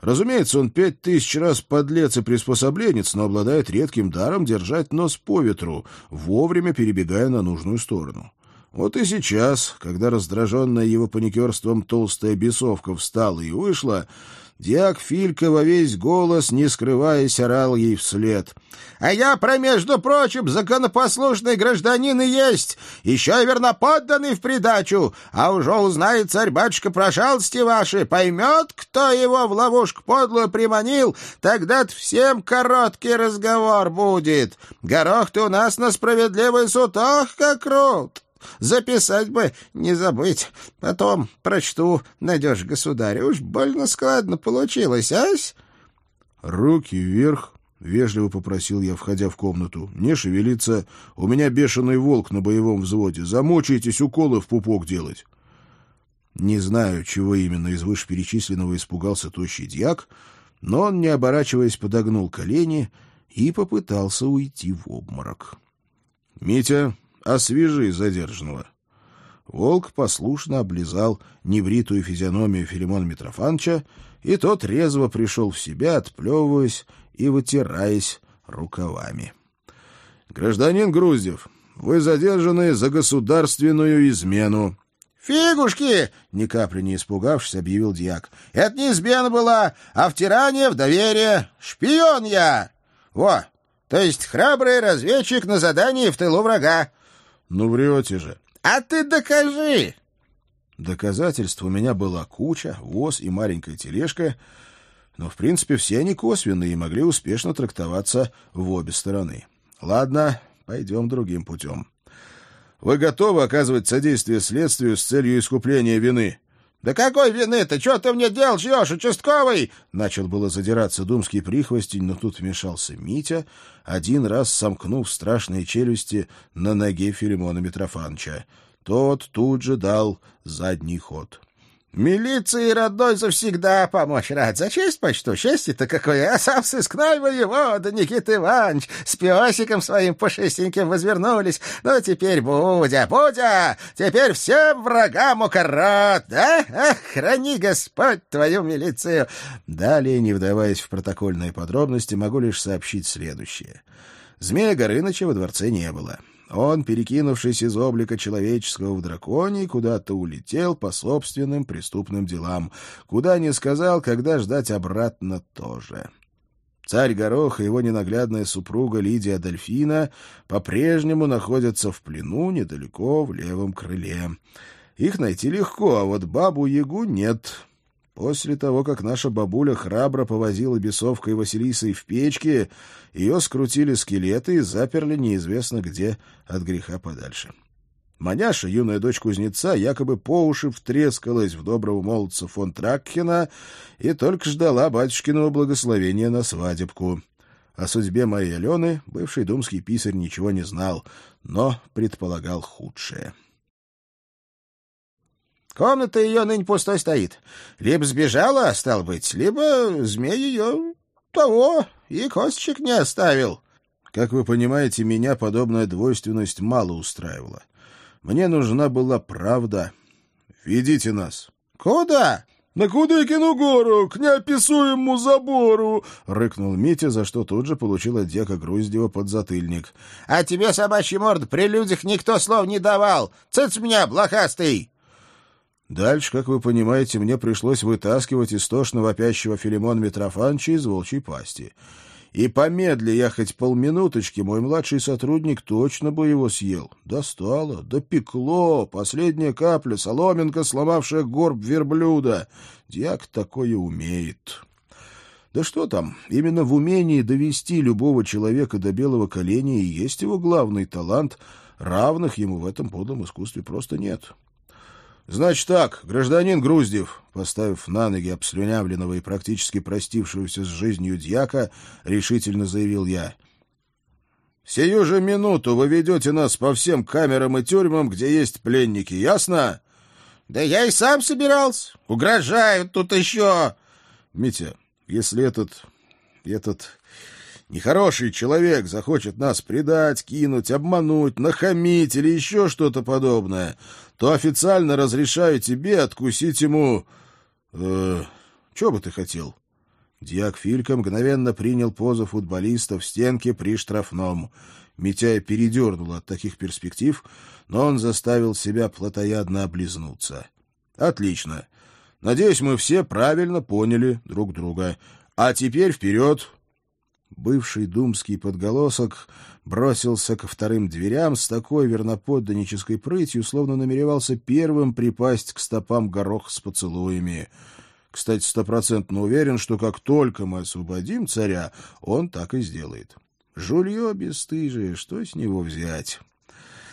Разумеется, он пять тысяч раз подлец и приспособленец, но обладает редким даром держать нос по ветру, вовремя перебегая на нужную сторону. Вот и сейчас, когда раздраженная его паникерством толстая бесовка встала и вышла, Диак Филька во весь голос, не скрываясь, орал ей вслед. — А я, про между прочим, законопослушный гражданин и есть, еще и верноподданный в придачу, а уже узнает царь-батюшка про шалости ваши, поймет, кто его в ловушку подлую приманил, тогда-то всем короткий разговор будет. Горох ты у нас на справедливый суд, ох, как крут! Записать бы, не забыть. Потом прочту, найдешь, государь. Уж больно складно получилось, ась?» «Руки вверх», — вежливо попросил я, входя в комнату. «Не шевелиться. У меня бешеный волк на боевом взводе. Замучаетесь уколы в пупок делать». Не знаю, чего именно из вышеперечисленного испугался тощий дьяк, но он, не оборачиваясь, подогнул колени и попытался уйти в обморок. — Митя, освежи задержанного. Волк послушно облизал небритую физиономию Филимона Митрофановича, и тот резво пришел в себя, отплевываясь и вытираясь рукавами. — Гражданин Груздев, вы задержаны за государственную измену. — Фигушки! — ни капли не испугавшись, объявил дьяк. — Это не измена была, а втирание в доверие. Шпион я! Во! То есть храбрый разведчик на задании в тылу врага. Ну, врете же. А ты докажи. Доказательств у меня была куча, воз и маленькая тележка, но, в принципе, все они косвенные и могли успешно трактоваться в обе стороны. Ладно, пойдем другим путем. Вы готовы оказывать содействие следствию с целью искупления вины? «Да какой вины-то? Что ты мне делал, жьешь, участковый?» Начал было задираться думский прихвостень, но тут вмешался Митя, один раз сомкнув страшные челюсти на ноге Филимона Митрофановича. Тот тут же дал задний ход. Милиции родной завсегда помочь рад. За честь почту. Счастье-то какое. А сам сыскной воевода Никита Иванович с песиком своим пушистеньким возвернулись. Ну, теперь Будя, Будя, теперь всем врагам укорот, да? Ах, храни Господь твою милицию. Далее, не вдаваясь в протокольные подробности, могу лишь сообщить следующее. Змея Горыныча во дворце не было. Он, перекинувшись из облика человеческого в драконий, куда-то улетел по собственным преступным делам. Куда не сказал, когда ждать обратно тоже. Царь Горох и его ненаглядная супруга Лидия Дельфина по-прежнему находятся в плену недалеко в левом крыле. Их найти легко, а вот бабу-ягу нет. После того, как наша бабуля храбро повозила бесовкой Василисой в печке, ее скрутили скелеты и заперли неизвестно где от греха подальше. Маняша, юная дочь кузнеца, якобы по уши втрескалась в доброго молодца фон Тракхена и только ждала батюшкиного благословения на свадебку. О судьбе моей Алены бывший думский писарь ничего не знал, но предполагал худшее. Комната ее ныне пустой стоит. Либо сбежала, стал быть, либо змей ее того и косточек не оставил. Как вы понимаете, меня подобная двойственность мало устраивала. Мне нужна была правда. Ведите нас. — Куда? — На Кудыкину гору, к неописуемому забору! — рыкнул Митя, за что тут же получил от дьяка Груздева подзатыльник. — А тебе, собачья морда, при людях никто слов не давал. Цыц меня, блохастый! Дальше, как вы понимаете, мне пришлось вытаскивать истошно вопящего Филимона Митрофановича из волчьей пасти. И помедли я хоть полминуточки, мой младший сотрудник точно бы его съел. Достало, допекло, последняя капля, соломинка, сломавшая горб верблюда. Дьяк такое умеет. Да что там, именно в умении довести любого человека до белого коленя и есть его главный талант, равных ему в этом подлом искусстве просто нет». «Значит так, гражданин Груздев», поставив на ноги обслюнявленного и практически простившегося с жизнью дьяка, решительно заявил я. «Сию же минуту вы ведете нас по всем камерам и тюрьмам, где есть пленники, ясно?» «Да я и сам собирался. Угрожают тут еще...» «Митя, если этот... этот нехороший человек захочет нас предать, кинуть, обмануть, нахамить или еще что-то подобное, то официально разрешаю тебе откусить ему... Э, что бы ты хотел? Диак Филька мгновенно принял позу футболиста в стенке при штрафном. Митяя передернуло от таких перспектив, но он заставил себя плотоядно облизнуться. «Отлично. Надеюсь, мы все правильно поняли друг друга. А теперь вперед!» Бывший думский подголосок бросился ко вторым дверям с такой верноподданнической прытью, словно намеревался первым припасть к стопам горох с поцелуями. Кстати, стопроцентно уверен, что как только мы освободим царя, он так и сделает. Жулье бесстыжие, что с него взять?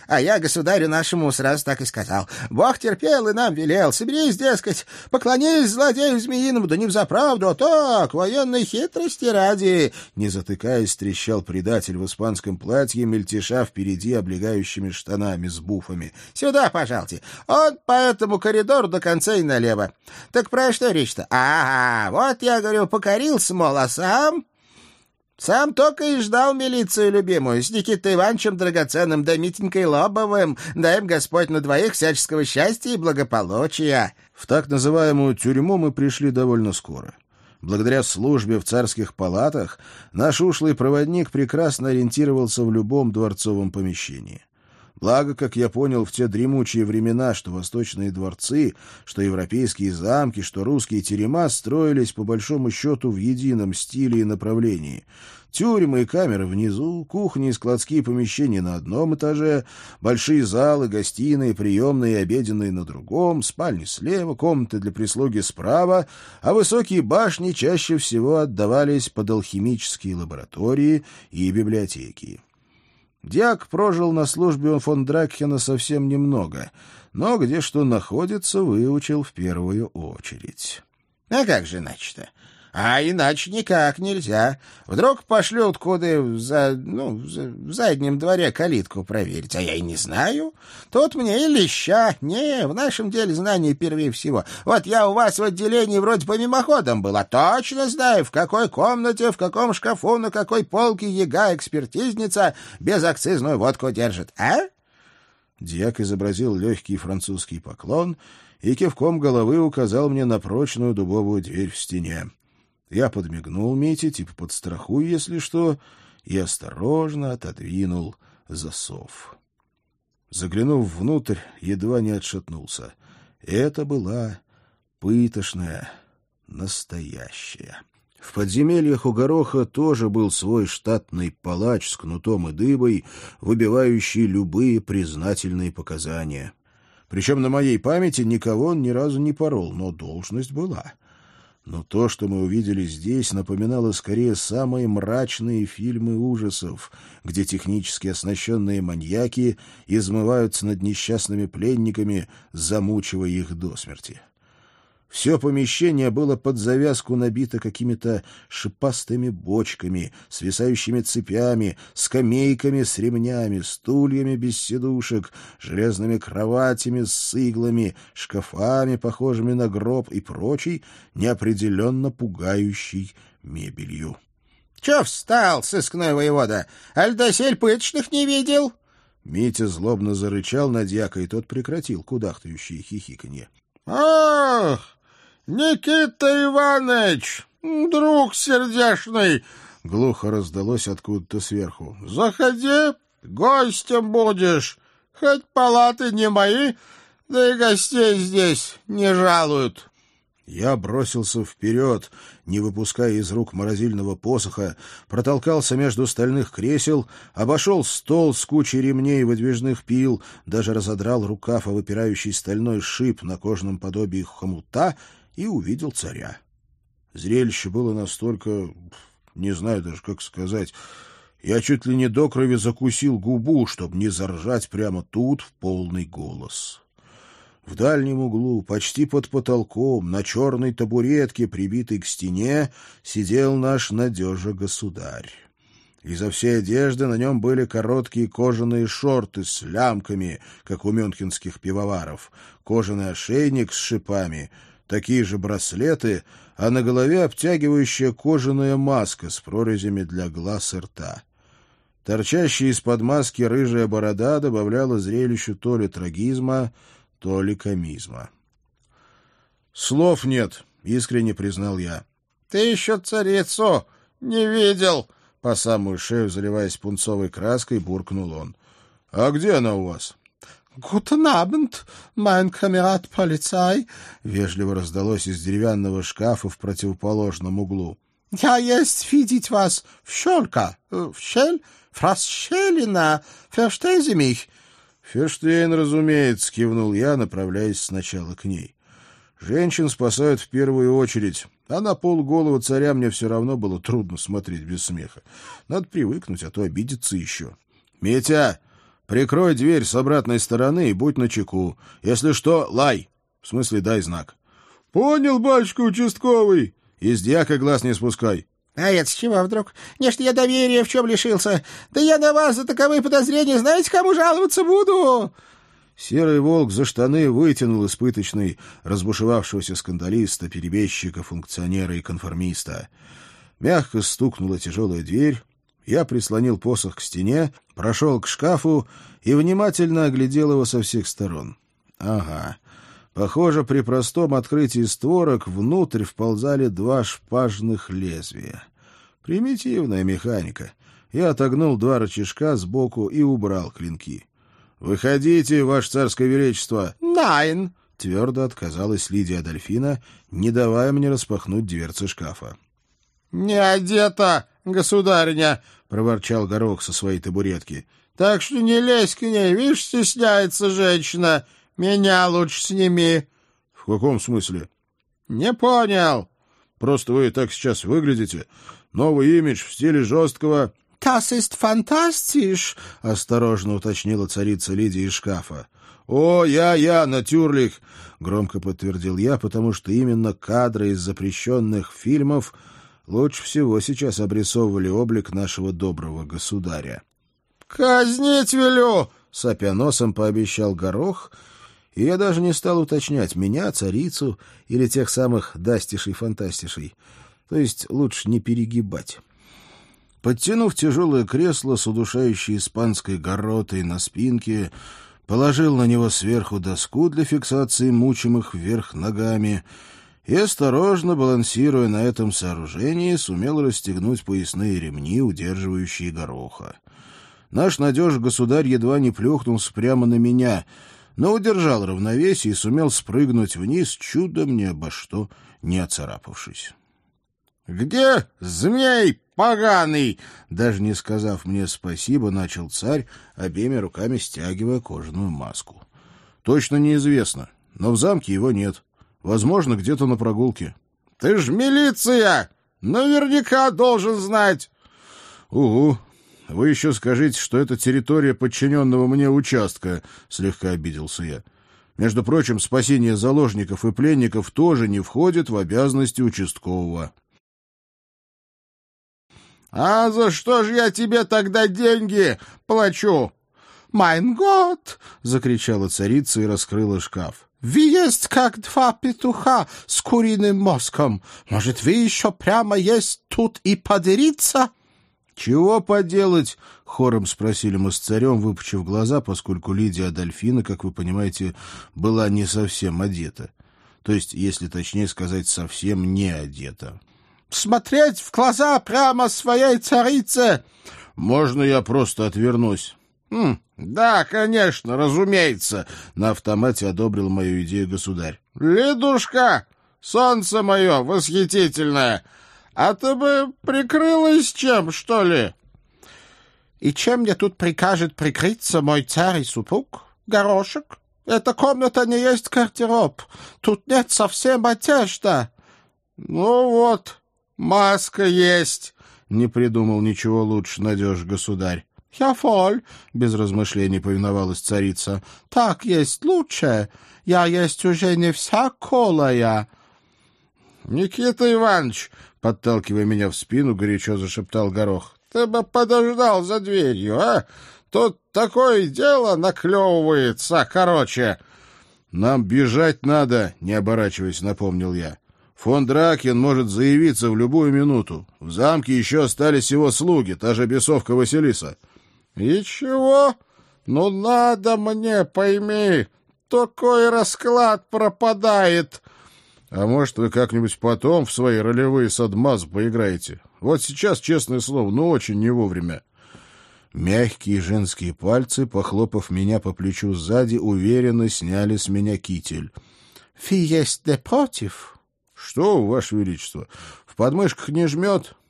А я государю нашему сразу так и сказал. Бог терпел и нам велел. Соберись, дескать, поклонись злодею змеиному, да не взаправду, а так, военной хитрости ради. Не затыкаясь, трещал предатель в испанском платье, мельтеша впереди облегающими штанами с буфами. Сюда, пожалуйте. Он по этому коридору до конца и налево. Так про что речь-то? Ага, вот я говорю, покорился, мол, а сам... Сам только и ждал милицию любимую с Никитой Ивановичем Драгоценным да Митенькой Лобовым. Дай им Господь на двоих всяческого счастья и благополучия. В так называемую тюрьму мы пришли довольно скоро. Благодаря службе в царских палатах наш ушлый проводник прекрасно ориентировался в любом дворцовом помещении. Благо, как я понял, в те дремучие времена, что восточные дворцы, что европейские замки, что русские терема строились по большому счету в едином стиле и направлении. Тюрьмы и камеры внизу, кухни и складские помещения на одном этаже, большие залы, гостиные, приемные и обеденные на другом, спальни слева, комнаты для прислуги справа, а высокие башни чаще всего отдавались под алхимические лаборатории и библиотеки. Диак прожил на службе у фон Дракхена совсем немного, но где что находится, выучил в первую очередь. — А как же иначе-то? А иначе никак нельзя. Вдруг пошлют куда за, ну, в заднем дворе калитку проверить, а я и не знаю. Тут мне и леща. Не, в нашем деле знание первее всего. Вот я у вас в отделении вроде по мимоходам был, а точно знаю, в какой комнате, в каком шкафу, на какой полке яга-экспертизница безакцизную водку держит, а? Дьяк изобразил легкий французский поклон и кивком головы указал мне на прочную дубовую дверь в стене. Я подмигнул Мите, типа подстрахуй, если что, и осторожно отодвинул засов. Заглянув внутрь, едва не отшатнулся. Это была пытошная, настоящая. В подземельях у Гороха тоже был свой штатный палач с кнутом и дыбой, выбивающий любые признательные показания. Причем на моей памяти никого он ни разу не порол, но должность была — но то, что мы увидели здесь, напоминало скорее самые мрачные фильмы ужасов, где технически оснащенные маньяки измываются над несчастными пленниками, замучивая их до смерти. Все помещение было под завязку набито какими-то шипастыми бочками, свисающими цепями, скамейками с ремнями, стульями без сидушек, железными кроватями с иглами, шкафами, похожими на гроб и прочей, неопределенно пугающей мебелью. — Че встал, сыскной воевода? Аль досель пыточных не видел? Митя злобно зарычал на дьяка, и тот прекратил кудахтающие хихиканье. — Ах! Никита Иванович, друг сердешный, глухо раздалось откуда-то сверху. Заходи, гостем будешь. Хоть палаты не мои, да и гостей здесь не жалуют. Я бросился вперед, не выпуская из рук морозильного посоха, протолкался между стальных кресел, обошел стол с кучей ремней и выдвижных пил, даже разодрал рукав о выпирающий стальной шип на кожном подобии хомута и увидел царя. Зрелище было настолько... не знаю даже, как сказать... Я чуть ли не до крови закусил губу, чтобы не заржать прямо тут в полный голос. В дальнем углу, почти под потолком, на черной табуретке, прибитой к стене, сидел наш надежа-государь. Изо всей одежды на нем были короткие кожаные шорты с лямками, как у мюнхенских пивоваров, кожаный ошейник с шипами — такие же браслеты, а на голове обтягивающая кожаная маска с прорезями для глаз и рта. Торчащая из-под маски рыжая борода добавляла зрелищу то ли трагизма, то ли комизма. «Слов нет», — искренне признал я. Ты еще царицу не видел!» По самую шею, заливаясь пунцовой краской, буркнул он. «А где она у вас?» «Гутен Абend, mein Камерат полицай!» — вежливо раздалось из деревянного шкафа в противоположном углу. «Я есть видеть вас в щелка, в щель, фрасщелина, Sie mich?» «Ферштейн, разумеется», — кивнул я, направляясь сначала к ней. «Женщин спасают в первую очередь, а на полголову царя мне все равно было трудно смотреть без смеха. Надо привыкнуть, а то обидеться еще». «Митя, Прикрой дверь с обратной стороны и будь начеку. Если что, лай. В смысле, дай знак. — Понял, батюшка участковый. Из дьяка глаз не спускай. — А это с чего вдруг? Не, что я доверия в чем лишился. Да я на вас за таковые подозрения знаете, кому жаловаться буду? Серый волк за штаны вытянул испыточный разбушевавшегося скандалиста, перебежчика, функционера и конформиста. Мягко стукнула тяжелая дверь, я прислонил посох к стене, прошел к шкафу и внимательно оглядел его со всех сторон. Ага. Похоже, при простом открытии створок внутрь вползали два шпажных лезвия. Примитивная механика. Я отогнул два рычажка сбоку и убрал клинки. «Выходите, ваше царское величество!» «Найн!» — твердо отказалась Лидия Адольфина, не давая мне распахнуть дверцы шкафа. «Не одета, государиня!» — проворчал Горох со своей табуретки. — Так что не лезь к ней, видишь, стесняется женщина. Меня лучше сними. — В каком смысле? — Не понял. — Просто вы так сейчас выглядите. Новый имидж в стиле жесткого... — Das ist fantastisch, — осторожно уточнила царица Лидия из шкафа. — О, я-я, натюрлих! — громко подтвердил я, потому что именно кадры из запрещенных фильмов лучше всего сейчас обрисовывали облик нашего доброго государя. — Казнить велю! — сопя носом пообещал горох, и я даже не стал уточнять, меня, царицу или тех самых дастишей-фантастишей. То есть лучше не перегибать. Подтянув тяжелое кресло с удушающей испанской горотой на спинке, положил на него сверху доску для фиксации мучимых вверх ногами — и, осторожно балансируя на этом сооружении, сумел расстегнуть поясные ремни, удерживающие гороха. Наш надеж государь едва не плюхнулся прямо на меня, но удержал равновесие и сумел спрыгнуть вниз, чудом ни обо что не оцарапавшись. — Где змей поганый? Даже не сказав мне спасибо, начал царь, обеими руками стягивая кожаную маску. — Точно неизвестно, но в замке его нет. Возможно, где-то на прогулке. — Ты ж милиция! Наверняка должен знать. — Угу. Вы еще скажите, что это территория подчиненного мне участка, — слегка обиделся я. Между прочим, спасение заложников и пленников тоже не входит в обязанности участкового. — А за что же я тебе тогда деньги плачу? — Майн год! — закричала царица и раскрыла шкаф. Вы есть как два петуха с куриным мозгом. Может, вы еще прямо есть тут и подериться?» «Чего поделать?» — хором спросили мы с царем, выпучив глаза, поскольку Лидия Адольфина, как вы понимаете, была не совсем одета. То есть, если точнее сказать, совсем не одета. «Смотреть в глаза прямо своей царице!» «Можно я просто отвернусь?» «Хм, да, конечно, разумеется», — на автомате одобрил мою идею государь. «Ледушка, солнце мое восхитительное, а ты бы прикрылась чем, что ли?» «И чем мне тут прикажет прикрыться мой царь и супруг? Горошек? Эта комната не есть гардероб. Тут нет совсем одежда». «Ну вот, маска есть», — не придумал ничего лучше надежь государь. «Я фоль», — без размышлений повиновалась царица. «Так есть лучше. Я есть уже не вся колая». «Никита Иванович», — подталкивая меня в спину, горячо зашептал Горох, — «ты бы подождал за дверью, а? Тут такое дело наклевывается, короче». «Нам бежать надо», — не оборачиваясь, напомнил я. «Фон Дракен может заявиться в любую минуту. В замке еще остались его слуги, та же бесовка Василиса». «И чего? Ну надо мне, пойми, такой расклад пропадает». А может, вы как-нибудь потом в свои ролевые садмаз поиграете? Вот сейчас, честное слово, ну очень не вовремя. Мягкие женские пальцы, похлопав меня по плечу сзади, уверенно сняли с меня китель. — Фи есть не против? — Что, Ваше Величество, в подмышках не жмет? —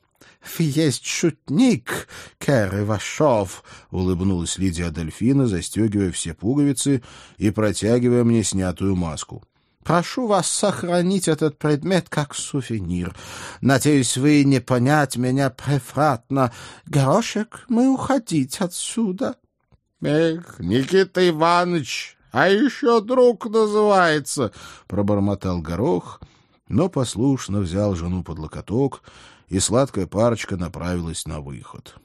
есть шутник, Кэр Ивашов, — улыбнулась Лидия Адольфина, застегивая все пуговицы и протягивая мне снятую маску. — Прошу вас сохранить этот предмет как сувенир. Надеюсь, вы не понять меня превратно. Горошек, мы уходить отсюда. — Эх, Никита Иванович, а еще друг называется, — пробормотал горох, но послушно взял жену под локоток, и сладкая парочка направилась на выход.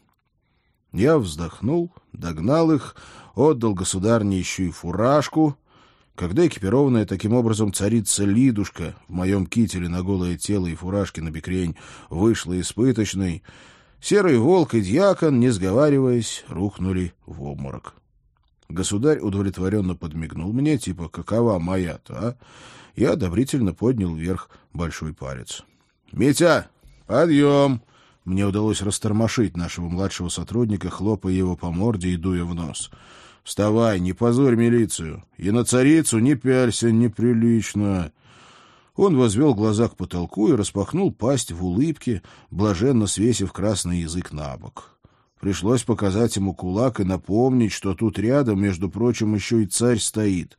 Я вздохнул, догнал их, отдал государне еще и фуражку — когда экипированная таким образом царица Лидушка в моем кителе на голое тело и фуражке на бекрень вышла испыточной, серый волк и дьякон, не сговариваясь, рухнули в обморок. Государь удовлетворенно подмигнул мне, типа «какова моя-то, а?» Я одобрительно поднял вверх большой палец. «Митя, подъем!» Мне удалось растормошить нашего младшего сотрудника, хлопая его по морде и дуя в нос — Вставай, не позорь милицию. И на царицу не пялься неприлично. Он возвел глаза к потолку и распахнул пасть в улыбке, блаженно свесив красный язык на бок. Пришлось показать ему кулак и напомнить, что тут рядом, между прочим, еще и царь стоит.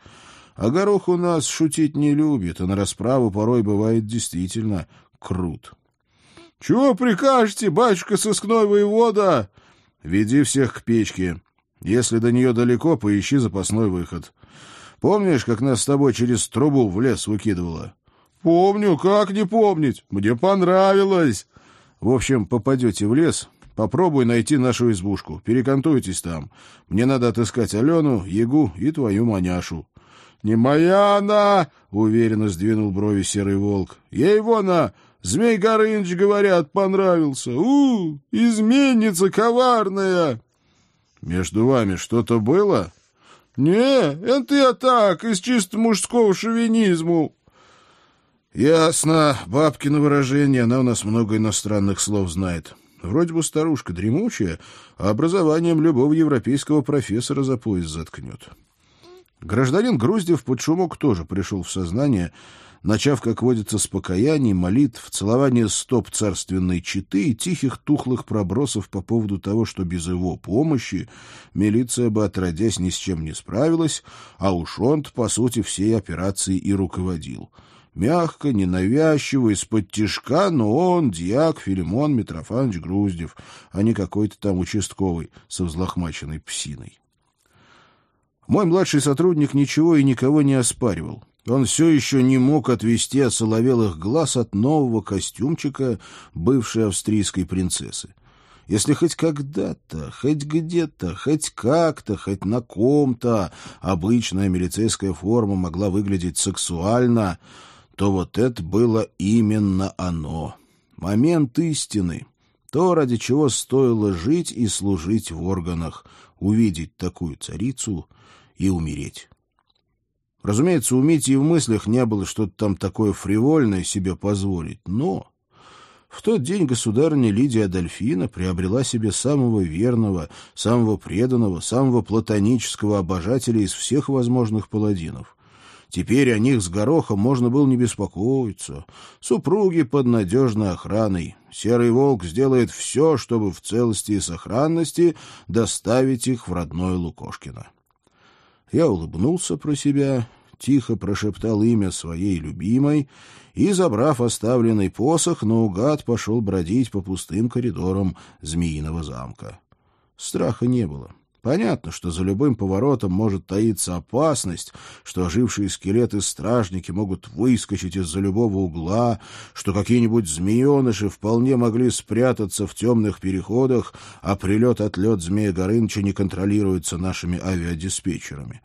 А горох у нас шутить не любит, а на расправу порой бывает действительно крут. — Чего прикажете, батюшка сыскной воевода? — Веди всех к печке. Если до нее далеко, поищи запасной выход. Помнишь, как нас с тобой через трубу в лес выкидывало? Помню, как не помнить? Мне понравилось. В общем, попадете в лес, попробуй найти нашу избушку. Перекантуйтесь там. Мне надо отыскать Алену, Егу и твою маняшу. «Не моя она!» — уверенно сдвинул брови серый волк. «Ей вон она! Змей Горыныч, говорят, понравился! У, изменница коварная!» Между вами что-то было? Не, это я так, из чисто мужского шовинизму. Ясно, бабкино выражение, она у нас много иностранных слов знает. Вроде бы старушка дремучая, а образованием любого европейского профессора за пояс заткнет. Гражданин Груздев под шумок тоже пришел в сознание, начав, как водится, с покаяний, молитв, целования стоп царственной читы и тихих тухлых пробросов по поводу того, что без его помощи милиция бы, отродясь, ни с чем не справилась, а уж он по сути, всей операции и руководил. Мягко, ненавязчиво, из-под тишка, но он, дьяк Филимон Митрофанович Груздев, а не какой-то там участковый со взлохмаченной псиной. Мой младший сотрудник ничего и никого не оспаривал. Он все еще не мог отвести от соловелых глаз от нового костюмчика бывшей австрийской принцессы. Если хоть когда-то, хоть где-то, хоть как-то, хоть на ком-то обычная милицейская форма могла выглядеть сексуально, то вот это было именно оно. Момент истины. То, ради чего стоило жить и служить в органах, увидеть такую царицу и умереть. Разумеется, у Мити и в мыслях не было что-то там такое фривольное себе позволить, но... В тот день государыня Лидия Адольфина приобрела себе самого верного, самого преданного, самого платонического обожателя из всех возможных паладинов. Теперь о них с горохом можно было не беспокоиться. Супруги под надежной охраной. Серый волк сделает все, чтобы в целости и сохранности доставить их в родное Лукошкино. Я улыбнулся про себя, тихо прошептал имя своей любимой и, забрав оставленный посох, наугад пошел бродить по пустым коридорам Змеиного замка. Страха не было. Понятно, что за любым поворотом может таиться опасность, что ожившие скелеты-стражники могут выскочить из-за любого угла, что какие-нибудь змееныши вполне могли спрятаться в темных переходах, а прилет-отлет Змея Горыныча не контролируется нашими авиадиспетчерами.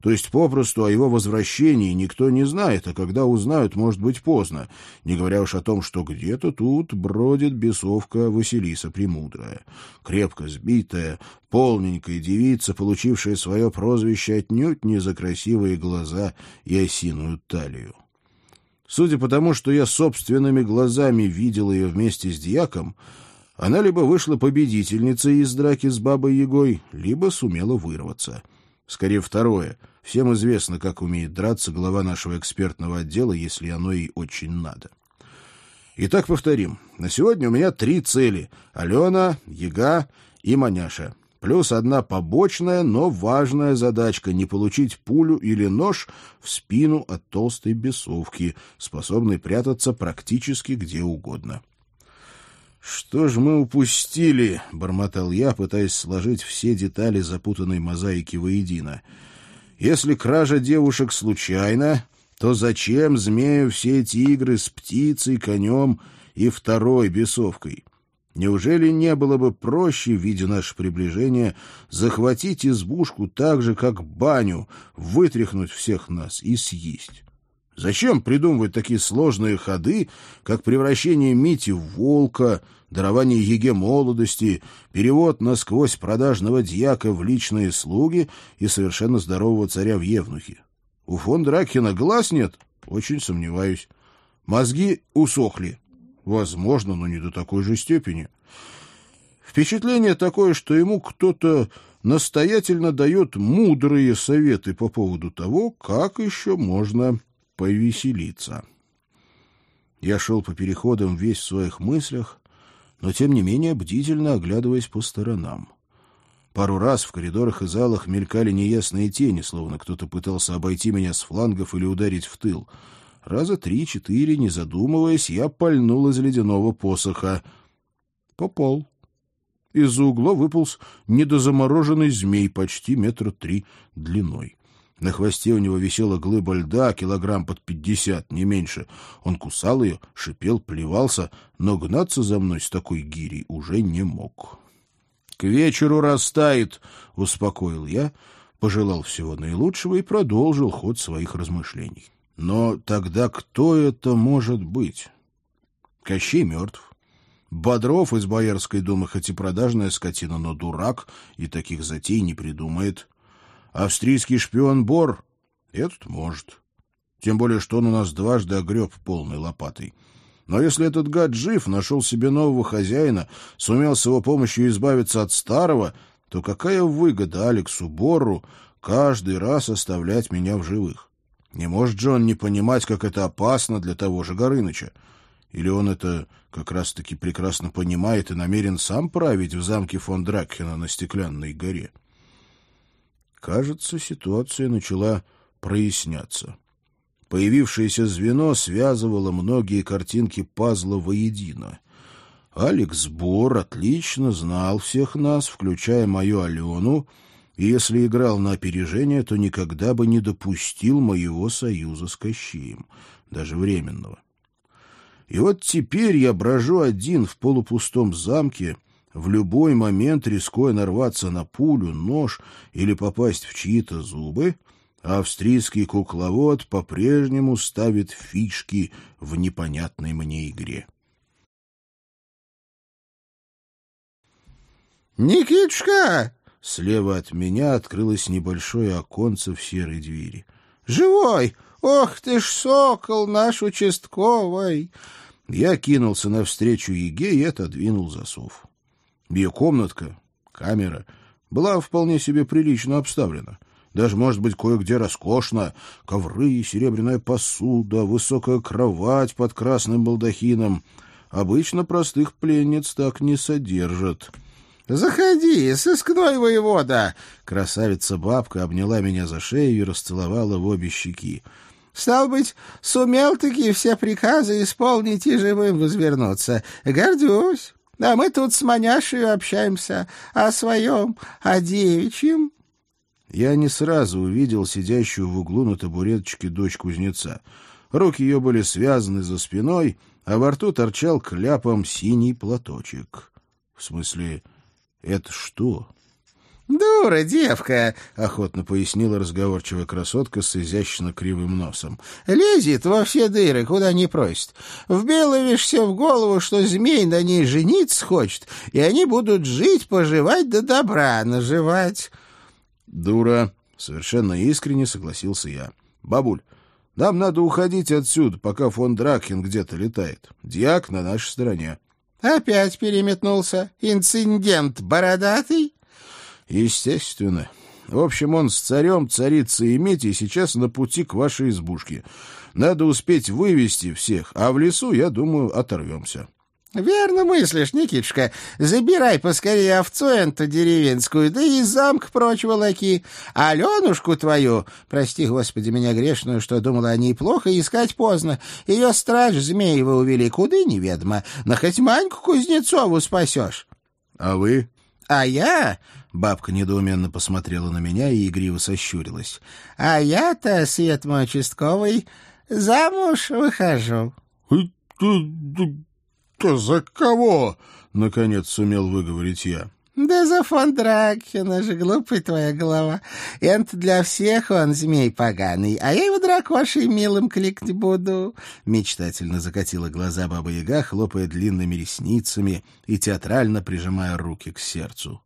То есть попросту о его возвращении никто не знает, а когда узнают, может быть поздно, не говоря уж о том, что где-то тут бродит бесовка Василиса Премудрая, крепко сбитая, полненькая девица, получившая свое прозвище отнюдь не за красивые глаза и осиную талию. Судя по тому, что я собственными глазами видел ее вместе с дьяком, она либо вышла победительницей из драки с бабой Егой, либо сумела вырваться. Скорее, второе. Всем известно, как умеет драться глава нашего экспертного отдела, если оно ей очень надо. Итак, повторим. На сегодня у меня три цели. Алена, Ега и Маняша. Плюс одна побочная, но важная задачка — не получить пулю или нож в спину от толстой бесовки, способной прятаться практически где угодно. «Что ж мы упустили?» — бормотал я, пытаясь сложить все детали запутанной мозаики воедино. «Если кража девушек случайна, то зачем змею все эти игры с птицей, конем и второй бесовкой?» Неужели не было бы проще, видя наше приближение, захватить избушку так же, как баню, вытряхнуть всех нас и съесть? Зачем придумывать такие сложные ходы, как превращение Мити в волка, дарование Еге молодости, перевод насквозь продажного дьяка в личные слуги и совершенно здорового царя в Евнухе? У фон Дракхена глаз нет? Очень сомневаюсь. Мозги усохли. Возможно, но не до такой же степени. Впечатление такое, что ему кто-то настоятельно дает мудрые советы по поводу того, как еще можно повеселиться. Я шел по переходам весь в своих мыслях, но, тем не менее, бдительно оглядываясь по сторонам. Пару раз в коридорах и залах мелькали неясные тени, словно кто-то пытался обойти меня с флангов или ударить в тыл — Раза три-четыре, не задумываясь, я пальнул из ледяного посоха. Попал. Из-за угла выполз недозамороженный змей почти метра три длиной. На хвосте у него висела глыба льда, килограмм под пятьдесят, не меньше. Он кусал ее, шипел, плевался, но гнаться за мной с такой гирей уже не мог. — К вечеру растает, — успокоил я, пожелал всего наилучшего и продолжил ход своих размышлений. Но тогда кто это может быть? Кощей мертв. Бодров из Боярской думы хоть и продажная скотина, но дурак и таких затей не придумает. Австрийский шпион Бор этот может. Тем более, что он у нас дважды огреб полной лопатой. Но если этот гад жив, нашел себе нового хозяина, сумел с его помощью избавиться от старого, то какая выгода Алексу Бору каждый раз оставлять меня в живых? Не может же он не понимать, как это опасно для того же Горыныча. Или он это как раз-таки прекрасно понимает и намерен сам править в замке фон Дракхена на Стеклянной горе? Кажется, ситуация начала проясняться. Появившееся звено связывало многие картинки пазла воедино. Алекс Бор отлично знал всех нас, включая мою Алену, и если играл на опережение, то никогда бы не допустил моего союза с Кощеем, даже временного. И вот теперь я брожу один в полупустом замке, в любой момент рискуя нарваться на пулю, нож или попасть в чьи-то зубы, австрийский кукловод по-прежнему ставит фишки в непонятной мне игре. «Никитушка!» Слева от меня открылось небольшое оконце в серой двери. «Живой! Ох ты ж, сокол наш участковый!» Я кинулся навстречу Еге и отодвинул засов. Ее комнатка, камера, была вполне себе прилично обставлена. Даже, может быть, кое-где роскошно. Ковры, серебряная посуда, высокая кровать под красным балдахином. Обычно простых пленниц так не содержат. «Заходи, сыскной воевода!» Красавица-бабка обняла меня за шею и расцеловала в обе щеки. «Стал быть, сумел-таки все приказы исполнить и живым возвернуться. Гордюсь. А мы тут с маняшей общаемся о своем, о девичьем». Я не сразу увидел сидящую в углу на табуреточке дочь кузнеца. Руки ее были связаны за спиной, а во рту торчал кляпом синий платочек. В смысле, это что? «Дура, девка!» — охотно пояснила разговорчивая красотка с изящно кривым носом. «Лезет во все дыры, куда не просит. Вбеловишь все в голову, что змей на ней жениться хочет, и они будут жить, поживать да добра наживать». «Дура!» — совершенно искренне согласился я. «Бабуль, Нам надо уходить отсюда, пока фон Дракхен где-то летает. Дьяк на нашей стороне. — Опять переметнулся. Инцидент бородатый? — Естественно. В общем, он с царем, царицей и Митей сейчас на пути к вашей избушке. Надо успеть вывести всех, а в лесу, я думаю, оторвемся. — Верно мыслишь, Никитушка. Забирай поскорее овцу эту деревенскую, да и замк прочь волоки. Аленушку твою, прости, Господи, меня грешную, что думала о ней плохо, искать поздно. Ее страж Змеева увели куда неведомо, но хоть Маньку Кузнецову спасешь. — А вы? — А я... Бабка недоуменно посмотрела на меня и игриво сощурилась. — А я-то, свет мой участковый, замуж выхожу. — «Да за кого?» — наконец сумел выговорить я. «Да за фон Дракхена же, глупая твоя голова. Это для всех он змей поганый, а я его дракошей милым кликать буду». Мечтательно закатила глаза Баба-Яга, хлопая длинными ресницами и театрально прижимая руки к сердцу.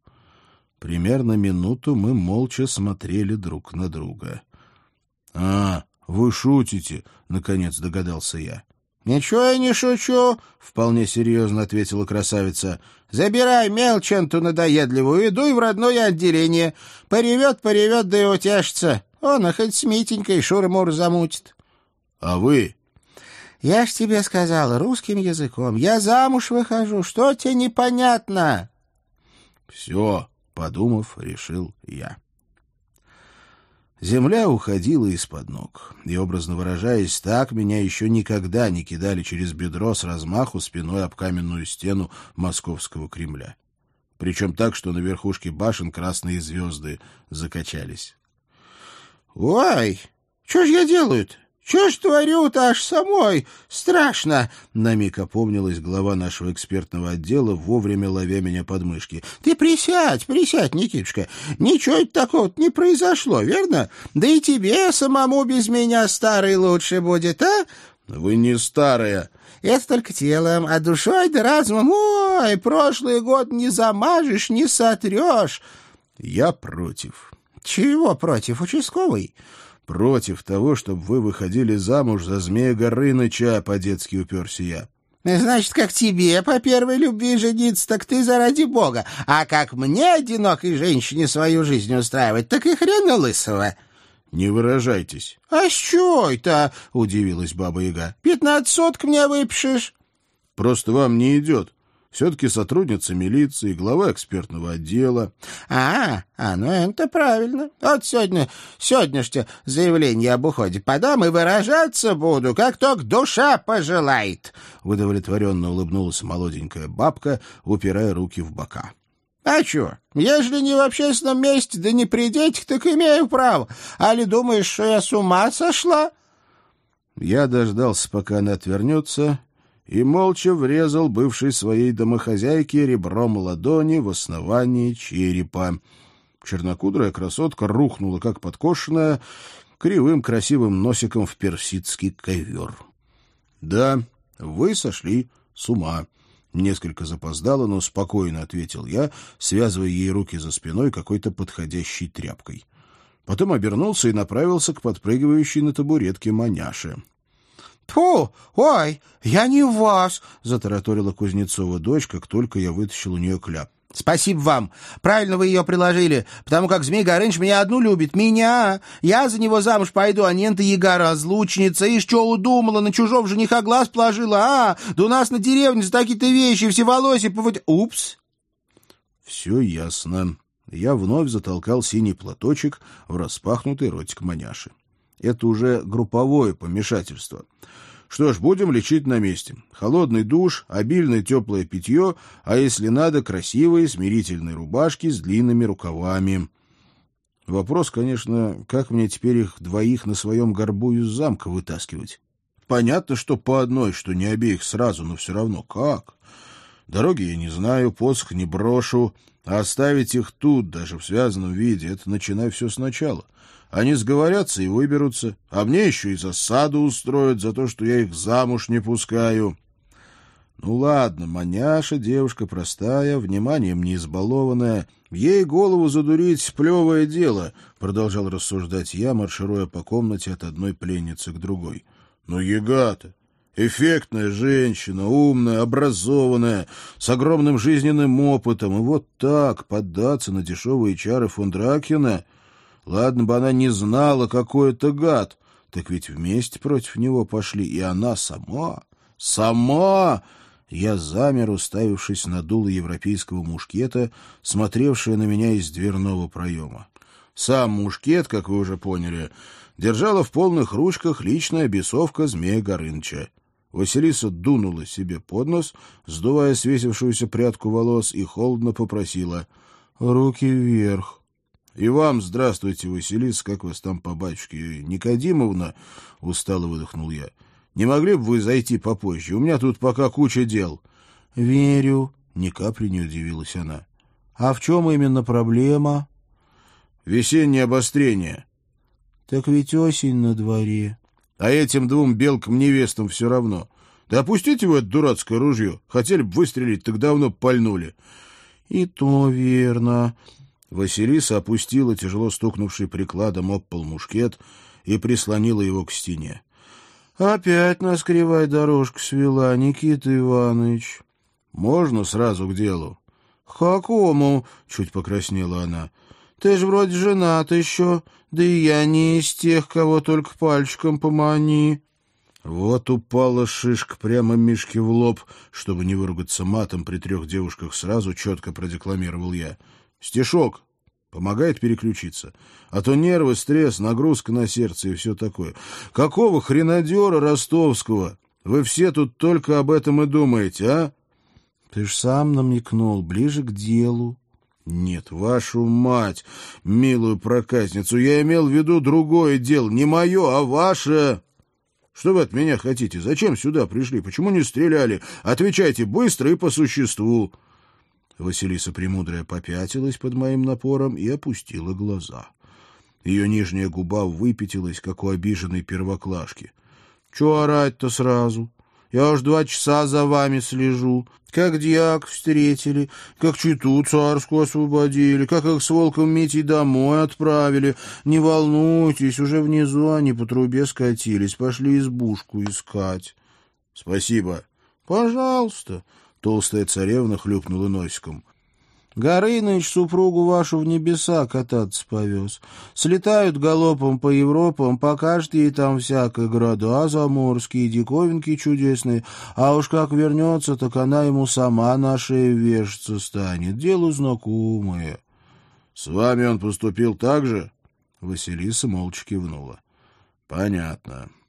Примерно минуту мы молча смотрели друг на друга. «А, вы шутите!» — наконец догадался я. «Ничего я не шучу», — вполне серьезно ответила красавица. «Забирай мелчанту надоедливую, иду в родное отделение. Поревет, поревет, да и утяжется. Он, а хоть с Митенькой шур-мур замутит». «А вы?» «Я ж тебе сказал русским языком. Я замуж выхожу. Что тебе непонятно?» «Все», — подумав, решил я. Земля уходила из-под ног, и, образно выражаясь, так меня еще никогда не кидали через бедро с размаху спиной об каменную стену московского Кремля. Причем так, что на верхушке башен красные звезды закачались. — Ой, что ж я делаю-то? Что ж творю-то аж самой? Страшно!» На миг опомнилась глава нашего экспертного отдела, вовремя ловя меня под мышки. «Ты присядь, присядь, Никитушка. Ничего такого не произошло, верно? Да и тебе самому без меня старый лучше будет, а?» «Вы не старая!» Это только телом, а душой да разумом. Ой, прошлый год не замажешь, не сотрешь. Я против. Чего против, участковый? Против того, чтобы вы выходили замуж за змея Горыныча, — по-детски уперся я. — Значит, как тебе по первой любви жениться, так ты заради бога, а как мне, одинокой женщине, свою жизнь устраивать, так и хрена лысого. — Не выражайтесь. — А с чего это? — удивилась Баба-Яга. — Пятнадцать соток мне выпишешь. — Просто вам не идет. Все-таки сотрудница милиции, глава экспертного отдела. — А, а, ну это правильно. Вот сегодня, сегодняшнее заявление об уходе подам и выражаться буду, как только душа пожелает. Удовлетворенно улыбнулась молоденькая бабка, упирая руки в бока. — А чё, ежели не в общественном месте, да не при детях, так имею право. А ли думаешь, что я с ума сошла? Я дождался, пока она отвернется, и молча врезал бывшей своей домохозяйке ребром ладони в основании черепа. Чернокудрая красотка рухнула, как подкошенная, кривым красивым носиком в персидский ковер. — Да, вы сошли с ума. Несколько запоздало, но спокойно ответил я, связывая ей руки за спиной какой-то подходящей тряпкой. Потом обернулся и направился к подпрыгивающей на табуретке маняше. «Тьфу! Ой, я не вас!» — затараторила Кузнецова дочь, как только я вытащил у нее кляп. «Спасибо вам. Правильно вы ее приложили, потому как Змей Горыныч меня одну любит. Меня. Я за него замуж пойду, а Нента Яга разлучница. И что удумала, на чужого жениха глаз положила, а? Да у нас на деревне за такие-то вещи все волосы повод... Упс!» «Все ясно». Я вновь затолкал синий платочек в распахнутый ротик маняши. Это уже групповое помешательство. Что ж, будем лечить на месте. Холодный душ, обильное теплое питье, а если надо, красивые смирительные рубашки с длинными рукавами. Вопрос, конечно, как мне теперь их двоих на своем горбу из замка вытаскивать? Понятно, что по одной, что не обеих сразу, но все равно как? Дороги я не знаю, посох не брошу, а оставить их тут, даже в связанном виде, это начинай все сначала. Они сговорятся и выберутся, а мне еще и засаду устроят за то, что я их замуж не пускаю. Ну ладно, маняша девушка простая, вниманием не избалованная. Ей голову задурить — плевое дело, — продолжал рассуждать я, маршируя по комнате от одной пленницы к другой. Но Егата, эффектная женщина, умная, образованная, с огромным жизненным опытом, и вот так поддаться на дешевые чары фон Дракена... Ладно бы она не знала, какой это гад, так ведь вместе против него пошли, и она сама, сама... Я замер, уставившись на дуло европейского мушкета, смотревшее на меня из дверного проема. Сам мушкет, как вы уже поняли, держала в полных ручках личная бесовка змея Горыныча. Василиса дунула себе под нос, сдувая свесившуюся прядку волос, и холодно попросила «Руки вверх». «И вам здравствуйте, Василиса, как вас там по батюшке? Никодимовна?» — устало выдохнул я. Не могли бы вы зайти попозже? У меня тут пока куча дел». «Верю», — ни капли не удивилась она. «А в чем именно проблема?» «Весеннее обострение». «Так ведь осень на дворе». «А этим двум белкам-невестам все равно. Да опустите вы это дурацкое ружье. Хотели бы выстрелить, так давно пальнули». «И то верно». Василиса опустила тяжело стукнувший прикладом об пол мушкет и прислонила его к стене. Опять нас кривая дорожка свела, Никита Иванович. Можно сразу к делу? — Какому? — чуть покраснела она. — Ты ж вроде женат еще, да и я не из тех, кого только пальчиком помани. Вот упала шишка прямо Мишке в лоб, чтобы не выругаться матом при трех девушках сразу, четко продекламировал я. Стишок Помогает переключиться. А то нервы, стресс, нагрузка на сердце и все такое. Какого хренадера ростовского? Вы все тут только об этом и думаете, а? Ты ж сам намекнул, ближе к делу. Нет, вашу мать, милую проказницу, я имел в виду другое дело, не мое, а ваше. Что вы от меня хотите? Зачем сюда пришли? Почему не стреляли? Отвечайте быстро и по существу. Василиса Премудрая попятилась под моим напором и опустила глаза. Ее нижняя губа выпятилась, как у обиженной первоклашки. — Чего орать-то сразу? Я уж два часа за вами слежу. Как дьяк встретили, как читу царскую освободили, как их с волком Митей домой отправили. Не волнуйтесь, уже внизу они по трубе скатились, пошли избушку искать. — Спасибо. — Пожалуйста. Толстая царевна хлюпнула носиком. Горыныч супругу вашу в небеса кататься повез. Слетают галопом по Европам, покажет ей там всякое города заморские, диковинки чудесные, а уж как вернется, так она ему сама на шею вешаться станет. Дело знакомое. — С вами он поступил так же? Василиса молча кивнула. — Понятно. —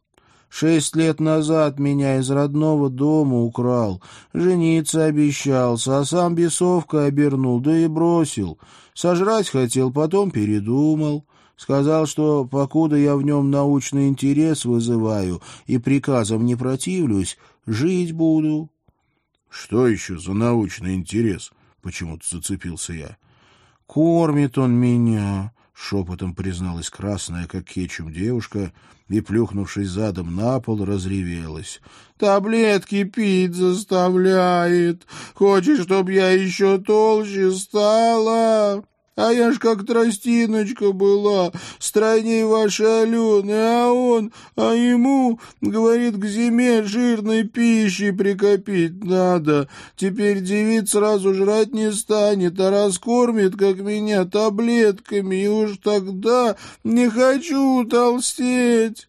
Шесть лет назад меня из родного дома украл, жениться обещался, а сам бесовкой обернул, да и бросил. Сожрать хотел, потом передумал. Сказал, что, покуда я в нем научный интерес вызываю и приказом не противлюсь, жить буду. — Что еще за научный интерес? — почему-то зацепился я. — Кормит он меня, — шепотом призналась красная, как кетчум, девушка, и, плюхнувшись задом на пол, разревелась. — Таблетки пить заставляет. Хочешь, чтоб я еще толще стала? А я ж как тростиночка была, стройней вашей Алены, а он, а ему, говорит, к зиме жирной пищи прикопить надо. Теперь девиц сразу жрать не станет, а раскормит, как меня, таблетками, и уж тогда не хочу толстеть.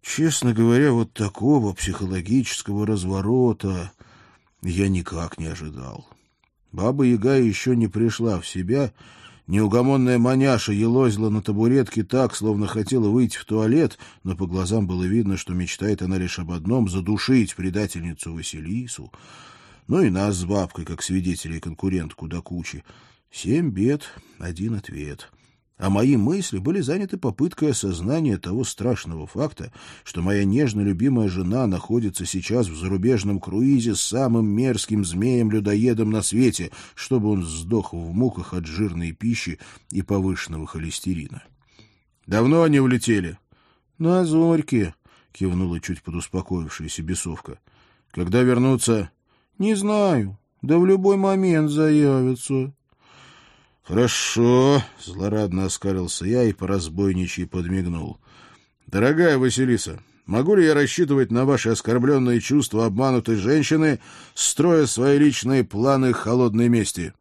Честно говоря, вот такого психологического разворота я никак не ожидал. Баба-яга еще не пришла в себя. Неугомонная маняша елозила на табуретке так, словно хотела выйти в туалет, но по глазам было видно, что мечтает она лишь об одном — задушить предательницу Василису. Ну и нас с бабкой, как свидетелей конкурентку до кучи. Семь бед, один ответ — а мои мысли были заняты попыткой осознания того страшного факта, что моя нежно любимая жена находится сейчас в зарубежном круизе с самым мерзким змеем-людоедом на свете, чтобы он сдох в муках от жирной пищи и повышенного холестерина. — Давно они улетели? — На зорьке. — кивнула чуть подуспокоившаяся бесовка. — Когда вернутся? — Не знаю. Да в любой момент заявятся. — Хорошо, — злорадно оскалился я и по разбойничьи подмигнул. — Дорогая Василиса, могу ли я рассчитывать на ваши оскорбленные чувства обманутой женщины, строя свои личные планы холодной мести?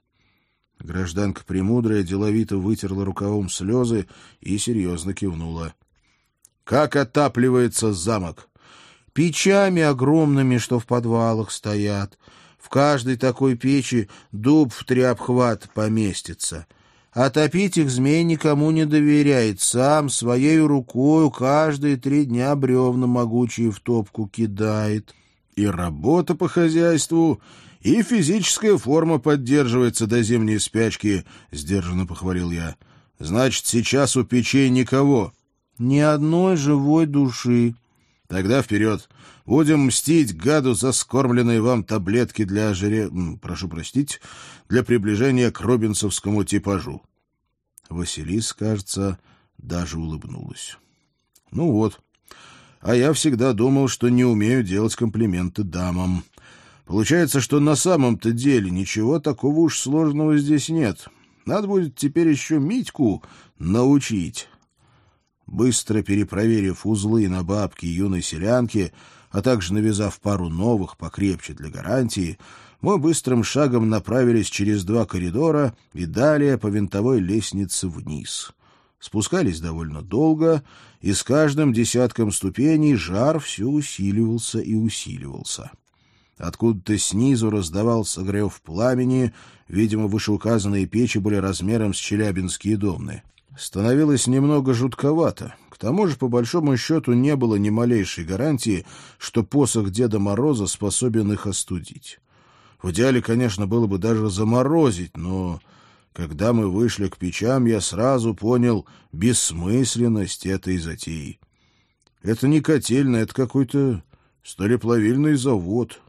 Гражданка Премудрая деловито вытерла рукавом слезы и серьезно кивнула. — Как отапливается замок? — Печами огромными, что в подвалах стоят. В каждой такой печи дуб в три обхвата поместится. А топить их змей никому не доверяет. Сам своей рукою каждые три дня бревна могучие в топку кидает. И работа по хозяйству, и физическая форма поддерживается до зимней спячки, — сдержанно похвалил я. — Значит, сейчас у печей никого. — Ни одной живой души. — Тогда вперед. Будем мстить гаду за скормленные вам таблетки для ожире... Прошу простить, для приближения к робинсовскому типажу. Василис, кажется, даже улыбнулась. Ну вот. А я всегда думал, что не умею делать комплименты дамам. Получается, что на самом-то деле ничего такого уж сложного здесь нет. Надо будет теперь еще Митьку научить. Быстро перепроверив узлы на бабке юной селянки, а также навязав пару новых покрепче для гарантии, мы быстрым шагом направились через два коридора и далее по винтовой лестнице вниз. Спускались довольно долго, и с каждым десятком ступеней жар все усиливался и усиливался. Откуда-то снизу раздавался грев пламени, видимо, вышеуказанные печи были размером с челябинские домны. Становилось немного жутковато. К тому же, по большому счету, не было ни малейшей гарантии, что посох Деда Мороза способен их остудить. В идеале, конечно, было бы даже заморозить, но когда мы вышли к печам, я сразу понял бессмысленность этой затеи. Это не котельная, это какой-то столеплавильный завод.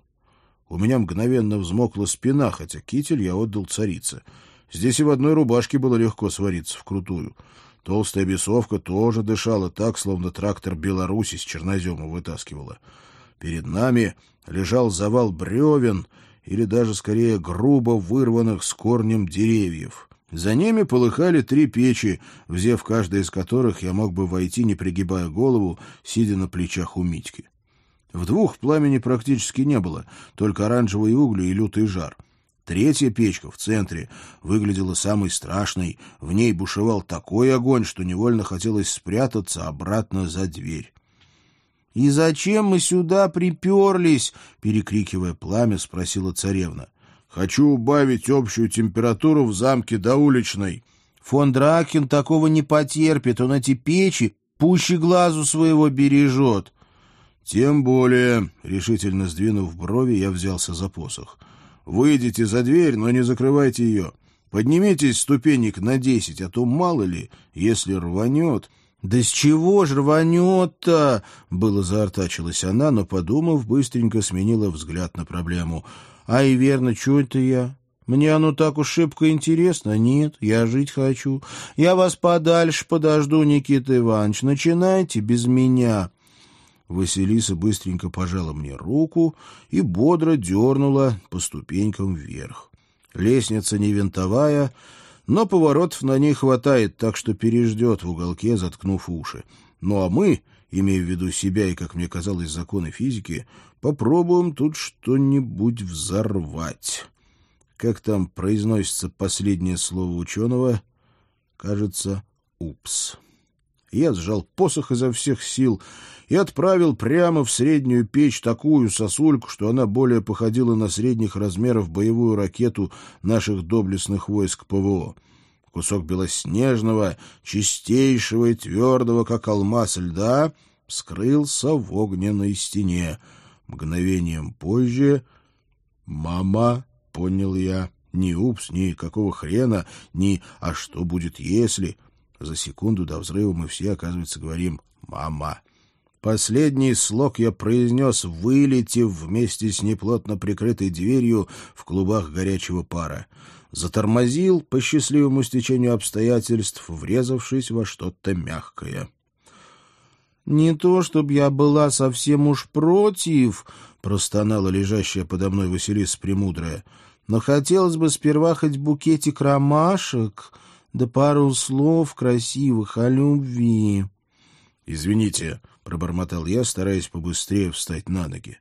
У меня мгновенно взмокла спина, хотя китель я отдал царице — Здесь и в одной рубашке было легко свариться вкрутую. Толстая бесовка тоже дышала так, словно трактор Беларуси с чернозема вытаскивала. Перед нами лежал завал бревен, или даже, скорее, грубо вырванных с корнем деревьев. За ними полыхали три печи, взяв каждой из которых я мог бы войти, не пригибая голову, сидя на плечах у Митьки. В двух пламени практически не было, только оранжевые угли и лютый жар — Третья печка в центре выглядела самой страшной. В ней бушевал такой огонь, что невольно хотелось спрятаться обратно за дверь. — И зачем мы сюда приперлись? — перекрикивая пламя, спросила царевна. — Хочу убавить общую температуру в замке до уличной. Фон Дракин такого не потерпит, он эти печи пуще глазу своего бережет. — Тем более, — решительно сдвинув брови, я взялся за посох — Выйдите за дверь, но не закрывайте ее. Поднимитесь ступенек на десять, а то мало ли, если рванет... — Да с чего ж рванет-то? — было заортачилась она, но, подумав, быстренько сменила взгляд на проблему. — А и верно, что это я? Мне оно так уж шибко интересно. Нет, я жить хочу. Я вас подальше подожду, Никита Иванович. Начинайте без меня. Василиса быстренько пожала мне руку и бодро дернула по ступенькам вверх. Лестница не винтовая, но поворотов на ней хватает, так что переждет в уголке, заткнув уши. Ну а мы, имея в виду себя и, как мне казалось, законы физики, попробуем тут что-нибудь взорвать. Как там произносится последнее слово ученого? Кажется, «упс». Я сжал посох изо всех сил и отправил прямо в среднюю печь такую сосульку, что она более походила на средних размеров боевую ракету наших доблестных войск ПВО. Кусок белоснежного, чистейшего и твердого, как алмаз льда, скрылся в огненной стене. Мгновением позже «Мама», — понял я, — ни упс, ни какого хрена, ни «а что будет если?» За секунду до взрыва мы все, оказывается, говорим «мама». Последний слог я произнес, вылетев вместе с неплотно прикрытой дверью в клубах горячего пара. Затормозил по счастливому стечению обстоятельств, врезавшись во что-то мягкое. «Не то, чтобы я была совсем уж против», — простонала лежащая подо мной Василиса Премудрая, «но хотелось бы сперва хоть букетик ромашек, да пару слов красивых о любви». «Извините», — пробормотал я, стараясь побыстрее встать на ноги.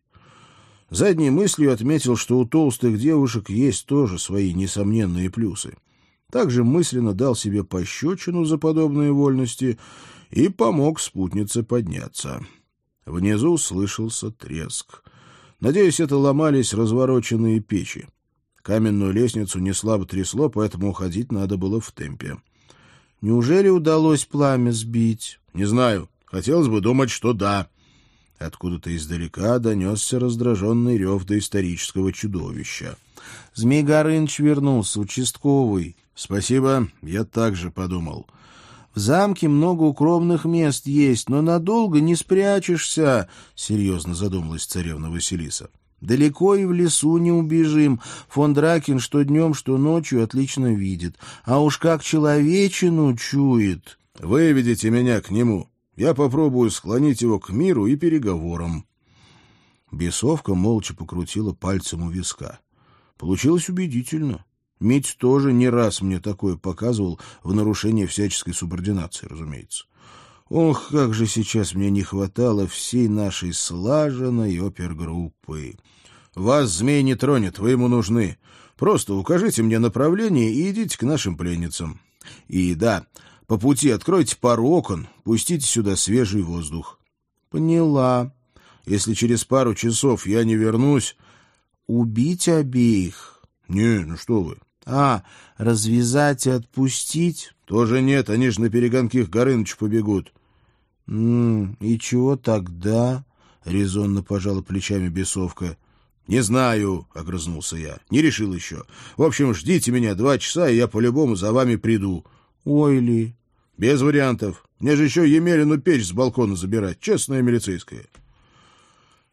Задней мыслью отметил, что у толстых девушек есть тоже свои несомненные плюсы. Также мысленно дал себе пощечину за подобные вольности и помог спутнице подняться. Внизу слышался треск. Надеюсь, это ломались развороченные печи. Каменную лестницу не слабо трясло, поэтому уходить надо было в темпе. «Неужели удалось пламя сбить?» «Не знаю. Хотелось бы думать, что да». Откуда-то издалека донесся раздраженный рев доисторического чудовища. «Змей Горыныч вернулся, участковый». «Спасибо, я так же подумал». В замке много укромных мест есть, но надолго не спрячешься, — серьезно задумалась царевна Василиса. Далеко и в лесу не убежим. Фон Дракин что днем, что ночью отлично видит. А уж как человечину чует. Выведите меня к нему. Я попробую склонить его к миру и переговорам. Бесовка молча покрутила пальцем у виска. Получилось убедительно. Мить тоже не раз мне такое показывал в нарушение всяческой субординации, разумеется. Ох, как же сейчас мне не хватало всей нашей слаженной опергруппы. Вас змей не тронет, вы ему нужны. Просто укажите мне направление и идите к нашим пленницам. И да, по пути откройте пару окон, пустите сюда свежий воздух. Поняла. Если через пару часов я не вернусь... Убить обеих? Не, ну что вы. А, развязать и отпустить? Тоже нет, они же на перегонки к Горынычу побегут. «М -м, и чего тогда? резонно пожала плечами бесовка. Не знаю, огрызнулся я. Не решил еще. В общем, ждите меня два часа, и я по-любому за вами приду. Ой ли. Без вариантов. Мне же еще Емелину печь с балкона забирать. Честная милицейская.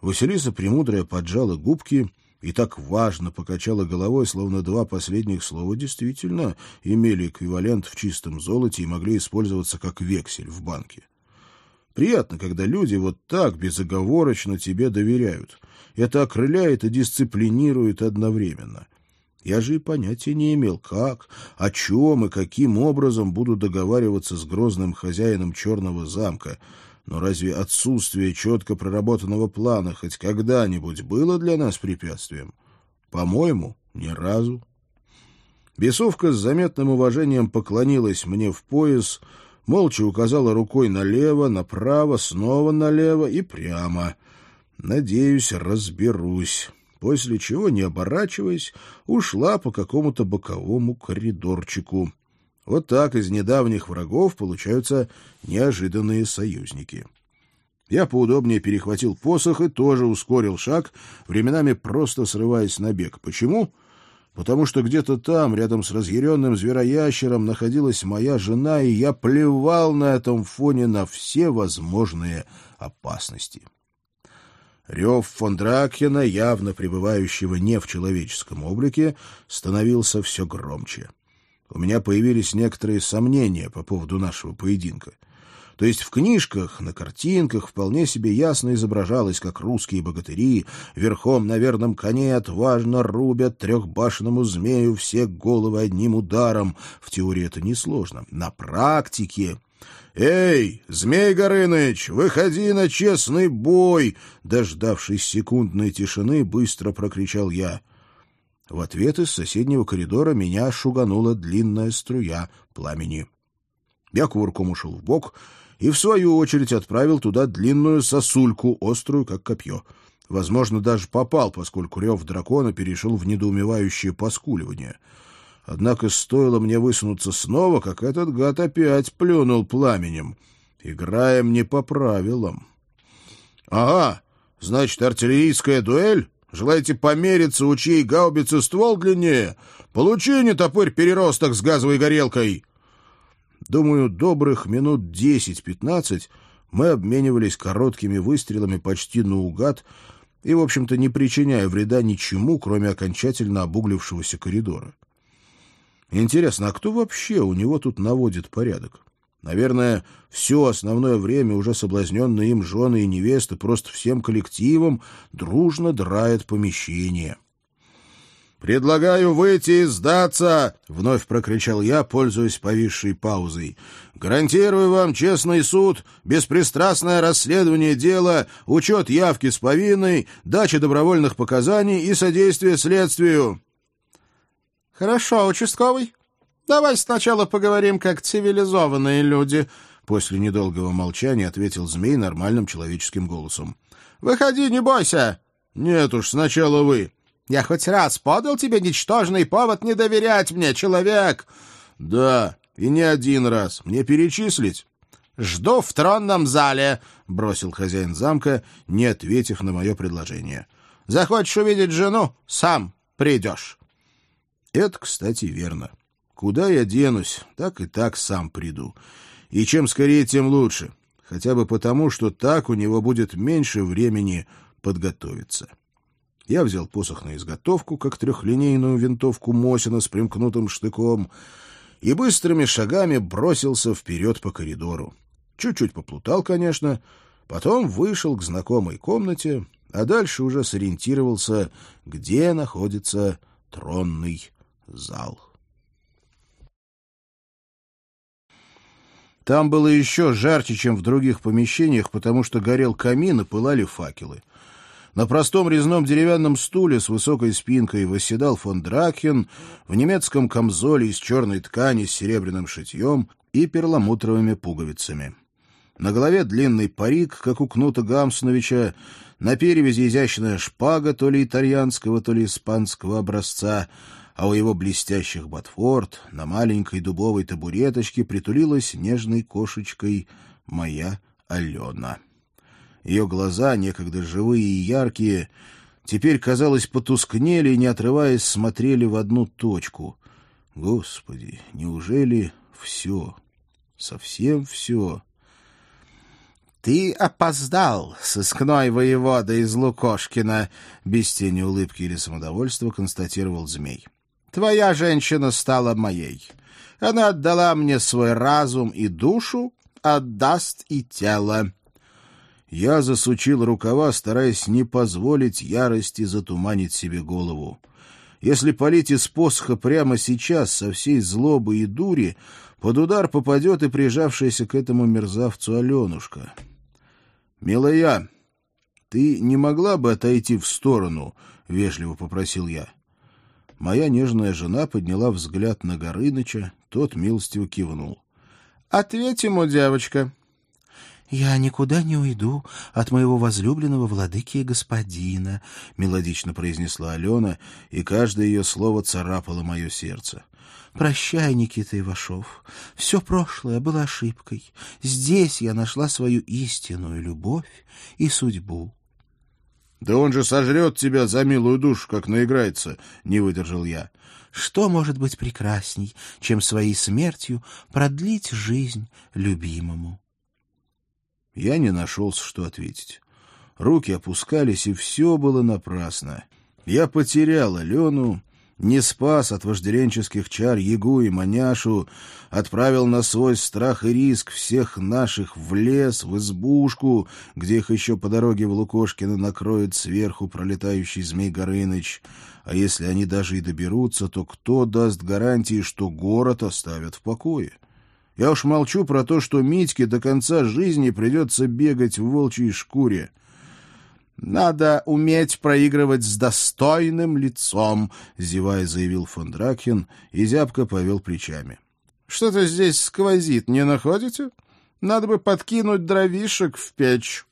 Василиса Премудрая поджала губки и так важно покачала головой, словно два последних слова действительно имели эквивалент в чистом золоте и могли использоваться как вексель в банке. Приятно, когда люди вот так безоговорочно тебе доверяют. Это окрыляет и дисциплинирует одновременно. Я же и понятия не имел, как, о чем и каким образом буду договариваться с грозным хозяином черного замка — но разве отсутствие четко проработанного плана хоть когда-нибудь было для нас препятствием? По-моему, ни разу. Бесовка с заметным уважением поклонилась мне в пояс, молча указала рукой налево, направо, снова налево и прямо. Надеюсь, разберусь. После чего, не оборачиваясь, ушла по какому-то боковому коридорчику. Вот так из недавних врагов получаются неожиданные союзники. Я поудобнее перехватил посох и тоже ускорил шаг, временами просто срываясь на бег. Почему? Потому что где-то там, рядом с разъяренным звероящером, находилась моя жена, и я плевал на этом фоне на все возможные опасности. Рев фон Дракена, явно пребывающего не в человеческом облике, становился все громче у меня появились некоторые сомнения по поводу нашего поединка. То есть в книжках, на картинках вполне себе ясно изображалось, как русские богатыри верхом на верном коне отважно рубят трехбашенному змею все головы одним ударом. В теории это несложно. На практике... «Эй, Змей Горыныч, выходи на честный бой!» Дождавшись секундной тишины, быстро прокричал я. В ответ из соседнего коридора меня шуганула длинная струя пламени. Я кувырком ушел в бок и, в свою очередь, отправил туда длинную сосульку, острую, как копье. Возможно, даже попал, поскольку рев дракона перешел в недоумевающее поскуливание. Однако стоило мне высунуться снова, как этот гад опять плюнул пламенем. Играем не по правилам. — Ага, значит, артиллерийская дуэль? Желаете помериться, у чьей гаубицы ствол длиннее? Получи, не топырь, переросток с газовой горелкой!» Думаю, добрых минут десять-пятнадцать мы обменивались короткими выстрелами почти наугад и, в общем-то, не причиняя вреда ничему, кроме окончательно обуглившегося коридора. Интересно, а кто вообще у него тут наводит порядок? Наверное, все основное время уже соблазненные им жены и невесты просто всем коллективом дружно драют помещение. «Предлагаю выйти и сдаться!» — вновь прокричал я, пользуясь повисшей паузой. «Гарантирую вам честный суд, беспристрастное расследование дела, учет явки с повинной, дача добровольных показаний и содействие следствию». «Хорошо, участковый. Давай сначала поговорим как цивилизованные люди», — после недолгого молчания ответил змей нормальным человеческим голосом. «Выходи, не бойся». «Нет уж, сначала вы». Я хоть раз подал тебе ничтожный повод не доверять мне, человек. Да, и не один раз. Мне перечислить? Жду в тронном зале, бросил хозяин замка, не ответив на мое предложение. Захочешь увидеть жену, сам придешь. Это, кстати, верно. Куда я денусь, так и так сам приду. И чем скорее, тем лучше. Хотя бы потому, что так у него будет меньше времени подготовиться. Я взял посох на изготовку, как трехлинейную винтовку Мосина с примкнутым штыком, и быстрыми шагами бросился вперед по коридору. Чуть-чуть поплутал, конечно, потом вышел к знакомой комнате, а дальше уже сориентировался, где находится тронный зал. Там было еще жарче, чем в других помещениях, потому что горел камин и пылали факелы. На простом резном деревянном стуле с высокой спинкой восседал фон Дракхен в немецком камзоле из черной ткани с серебряным шитьем и перламутровыми пуговицами. На голове длинный парик, как у Кнута Гамсуновича, на перевязи изящная шпага то ли итальянского, то ли испанского образца, а у его блестящих ботфорд на маленькой дубовой табуреточке притулилась нежной кошечкой моя Алена. Ее глаза, некогда живые и яркие, теперь, казалось, потускнели и, не отрываясь, смотрели в одну точку. Господи, неужели все, совсем все? — Ты опоздал, сыскной воевода из Лукошкина, — без тени улыбки или самодовольства констатировал змей. — Твоя женщина стала моей. Она отдала мне свой разум и душу, отдаст и тело. Я засучил рукава, стараясь не позволить ярости затуманить себе голову. Если полить из посоха прямо сейчас со всей злобы и дури, под удар попадет и прижавшаяся к этому мерзавцу Аленушка. — Милая, ты не могла бы отойти в сторону? — вежливо попросил я. Моя нежная жена подняла взгляд на Горыныча, тот милостиво кивнул. — Ответь ему, девочка. «Я никуда не уйду от моего возлюбленного владыки и господина», — мелодично произнесла Алена, и каждое ее слово царапало мое сердце. «Прощай, Никита Ивашов. Все прошлое было ошибкой. Здесь я нашла свою истинную любовь и судьбу». «Да он же сожрет тебя за милую душу, как наиграется», — не выдержал я. «Что может быть прекрасней, чем своей смертью продлить жизнь любимому?» Я не нашелся, что ответить. Руки опускались, и все было напрасно. Я потерял Алену, не спас от вожделенческих чар Ягу и Маняшу, отправил на свой страх и риск всех наших в лес, в избушку, где их еще по дороге в Лукошкино накроет сверху пролетающий Змей Горыныч. А если они даже и доберутся, то кто даст гарантии, что город оставят в покое? Я уж молчу про то, что Митьке до конца жизни придется бегать в волчьей шкуре. «Надо уметь проигрывать с достойным лицом», — зевая заявил фон Дракхен, и зябко повел плечами. «Что-то здесь сквозит, не находите? Надо бы подкинуть дровишек в печь».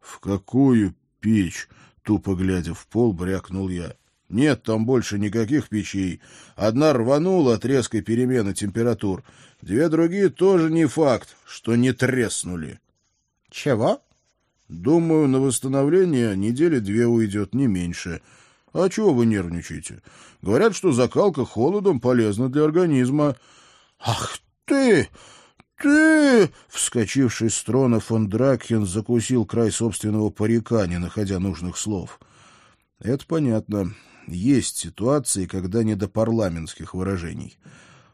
«В какую печь?» — тупо глядя в пол, брякнул я. «Нет там больше никаких печей. Одна рванула от резкой перемены температур. Две другие тоже не факт, что не треснули. — Чего? — Думаю, на восстановление недели две уйдет, не меньше. А чего вы нервничаете? Говорят, что закалка холодом полезна для организма. — Ах ты! Ты! Вскочивший с трона фон Дракхен закусил край собственного парика, не находя нужных слов. Это понятно. Есть ситуации, когда не до парламентских выражений. —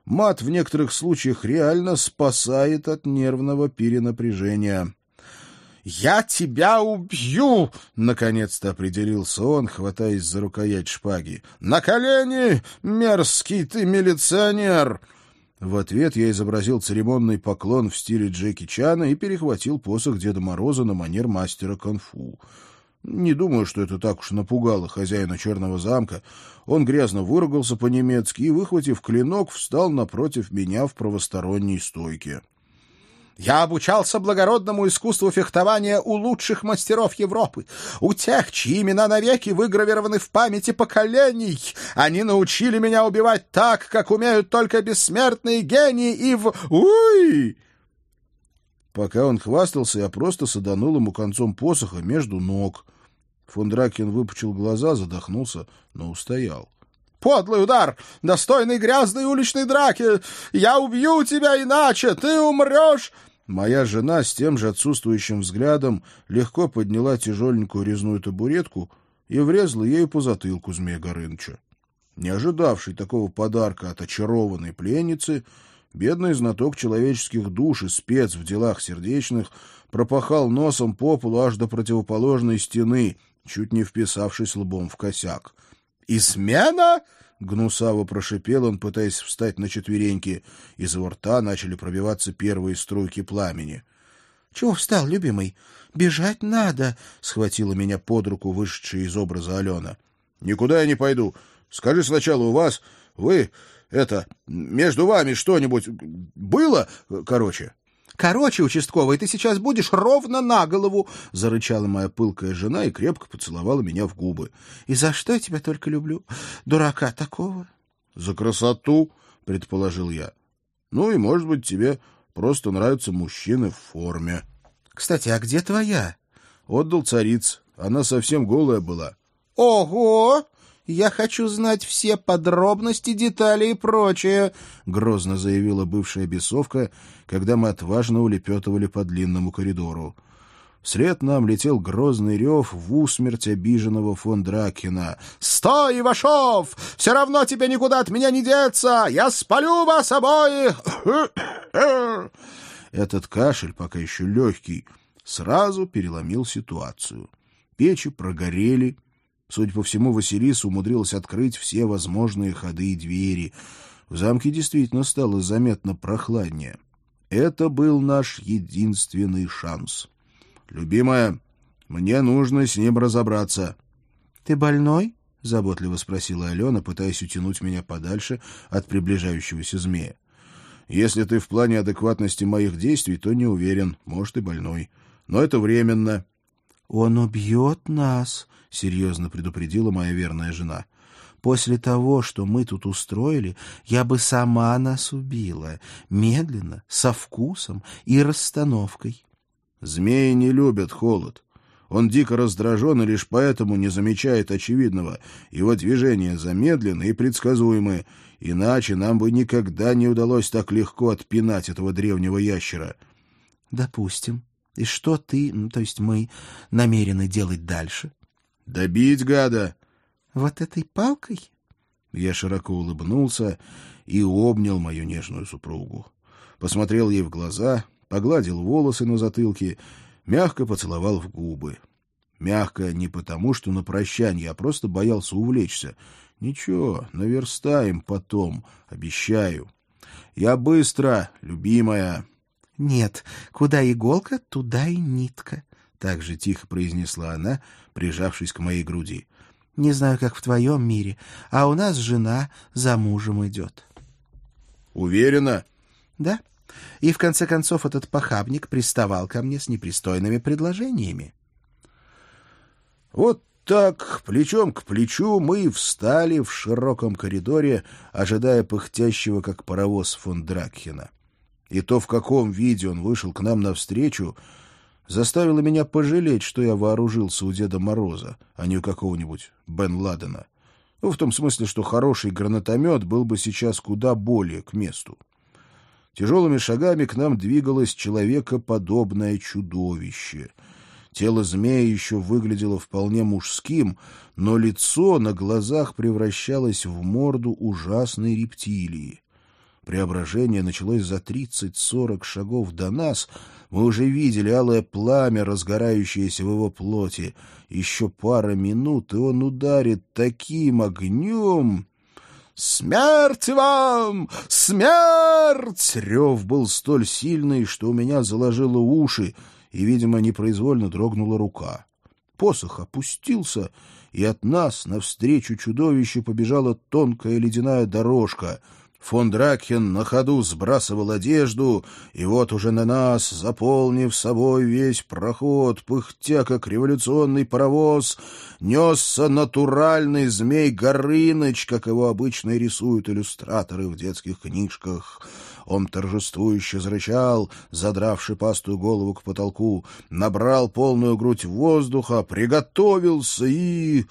Мат в некоторых случаях реально спасает от нервного перенапряжения. «Я тебя убью!» — наконец-то определился он, хватаясь за рукоять шпаги. «На колени, мерзкий ты милиционер!» В ответ я изобразил церемонный поклон в стиле Джеки Чана и перехватил посох Деда Мороза на манер мастера конфу. Не думаю, что это так уж напугало хозяина Черного замка. Он грязно выругался по-немецки и, выхватив клинок, встал напротив меня в правосторонней стойке. Я обучался благородному искусству фехтования у лучших мастеров Европы, у тех, чьи имена навеки выгравированы в памяти поколений. Они научили меня убивать так, как умеют только бессмертные гении и в... Уй!» Пока он хвастался, я просто саданул ему концом посоха между ног. Фон Дракин выпучил глаза, задохнулся, но устоял. Подлый удар, достойный грязной уличной драки. Я убью тебя иначе, ты умрешь. Моя жена с тем же отсутствующим взглядом легко подняла тяжеленькую резную табуретку и врезала ею по затылку змея Горыныча. Не ожидавший такого подарка от очарованной пленницы, бедный знаток человеческих душ и спец в делах сердечных пропахал носом по полу аж до противоположной стены, чуть не вписавшись лбом в косяк. «Измена?» — гнусаво прошипел он, пытаясь встать на четвереньки. Из его рта начали пробиваться первые струйки пламени. — Чего встал, любимый? Бежать надо! — схватила меня под руку вышедшая из образа Алена. — Никуда я не пойду. Скажи сначала у вас, вы, это, между вами что-нибудь было, короче? Короче, участковый, ты сейчас будешь ровно на голову, — зарычала моя пылкая жена и крепко поцеловала меня в губы. — И за что я тебя только люблю? Дурака такого. — За красоту, — предположил я. — Ну и, может быть, тебе просто нравятся мужчины в форме. — Кстати, а где твоя? — Отдал цариц. Она совсем голая была. — Ого! «Я хочу знать все подробности, детали и прочее», — грозно заявила бывшая бесовка, когда мы отважно улепетывали по длинному коридору. Вслед нам летел грозный рев в усмерть обиженного фон Дракена. «Стой, Ивашов! Все равно тебе никуда от меня не деться! Я спалю вас обоих!» Этот кашель, пока еще легкий, сразу переломил ситуацию. Печи прогорели, Судя по всему, Василиса умудрилась открыть все возможные ходы и двери. В замке действительно стало заметно прохладнее. Это был наш единственный шанс. «Любимая, мне нужно с ним разобраться». «Ты больной?» — заботливо спросила Алена, пытаясь утянуть меня подальше от приближающегося змея. «Если ты в плане адекватности моих действий, то не уверен, может, и больной. Но это временно». «Он убьет нас», — серьезно предупредила моя верная жена. «После того, что мы тут устроили, я бы сама нас убила. Медленно, со вкусом и расстановкой». «Змеи не любят холод. Он дико раздражен и лишь поэтому не замечает очевидного. Его движения замедлены и предсказуемы. Иначе нам бы никогда не удалось так легко отпинать этого древнего ящера». «Допустим. И что ты, ну, то есть мы, намерены делать дальше?» Добить гада! Вот этой палкой? Я широко улыбнулся и обнял мою нежную супругу. Посмотрел ей в глаза, погладил волосы на затылке, мягко поцеловал в губы. Мягко не потому, что на прощанье, а просто боялся увлечься. Ничего, наверстаем потом, обещаю. Я быстро, любимая. Нет, куда иголка, туда и нитка. — так же тихо произнесла она, прижавшись к моей груди. — Не знаю, как в твоем мире, а у нас жена за мужем идет. — Уверена? — Да. И в конце концов этот похабник приставал ко мне с непристойными предложениями. Вот так, плечом к плечу, мы встали в широком коридоре, ожидая пыхтящего, как паровоз фон Дракхена. И то, в каком виде он вышел к нам навстречу, заставило меня пожалеть, что я вооружился у Деда Мороза, а не у какого-нибудь Бен Ладена. Ну, в том смысле, что хороший гранатомет был бы сейчас куда более к месту. Тяжелыми шагами к нам двигалось человекоподобное чудовище. Тело змея еще выглядело вполне мужским, но лицо на глазах превращалось в морду ужасной рептилии. Преображение началось за тридцать-сорок шагов до нас. Мы уже видели алое пламя, разгорающееся в его плоти. Еще пара минут, и он ударит таким огнем... «Смерть вам! Смерть!» Рев был столь сильный, что у меня заложило уши, и, видимо, непроизвольно дрогнула рука. Посох опустился, и от нас навстречу чудовищу побежала тонкая ледяная дорожка — Фон Дракхен на ходу сбрасывал одежду, и вот уже на нас, заполнив собой весь проход, пыхтя как революционный паровоз, несся натуральный змей Горыныч, как его обычно рисуют иллюстраторы в детских книжках. Он торжествующе зарычал, задрав шипастую голову к потолку, набрал полную грудь воздуха, приготовился и...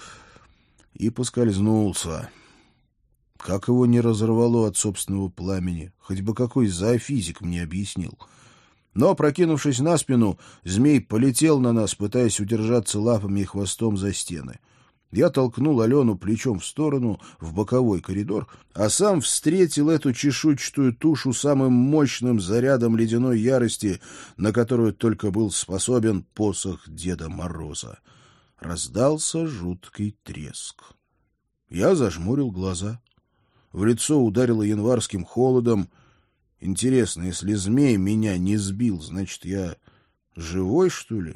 и поскользнулся. Как его не разорвало от собственного пламени? Хоть бы какой зоофизик мне объяснил. Но, прокинувшись на спину, змей полетел на нас, пытаясь удержаться лапами и хвостом за стены. Я толкнул Алену плечом в сторону, в боковой коридор, а сам встретил эту чешуйчатую тушу самым мощным зарядом ледяной ярости, на которую только был способен посох Деда Мороза. Раздался жуткий треск. Я зажмурил глаза. В лицо ударило январским холодом. Интересно, если змей меня не сбил, значит, я живой, что ли?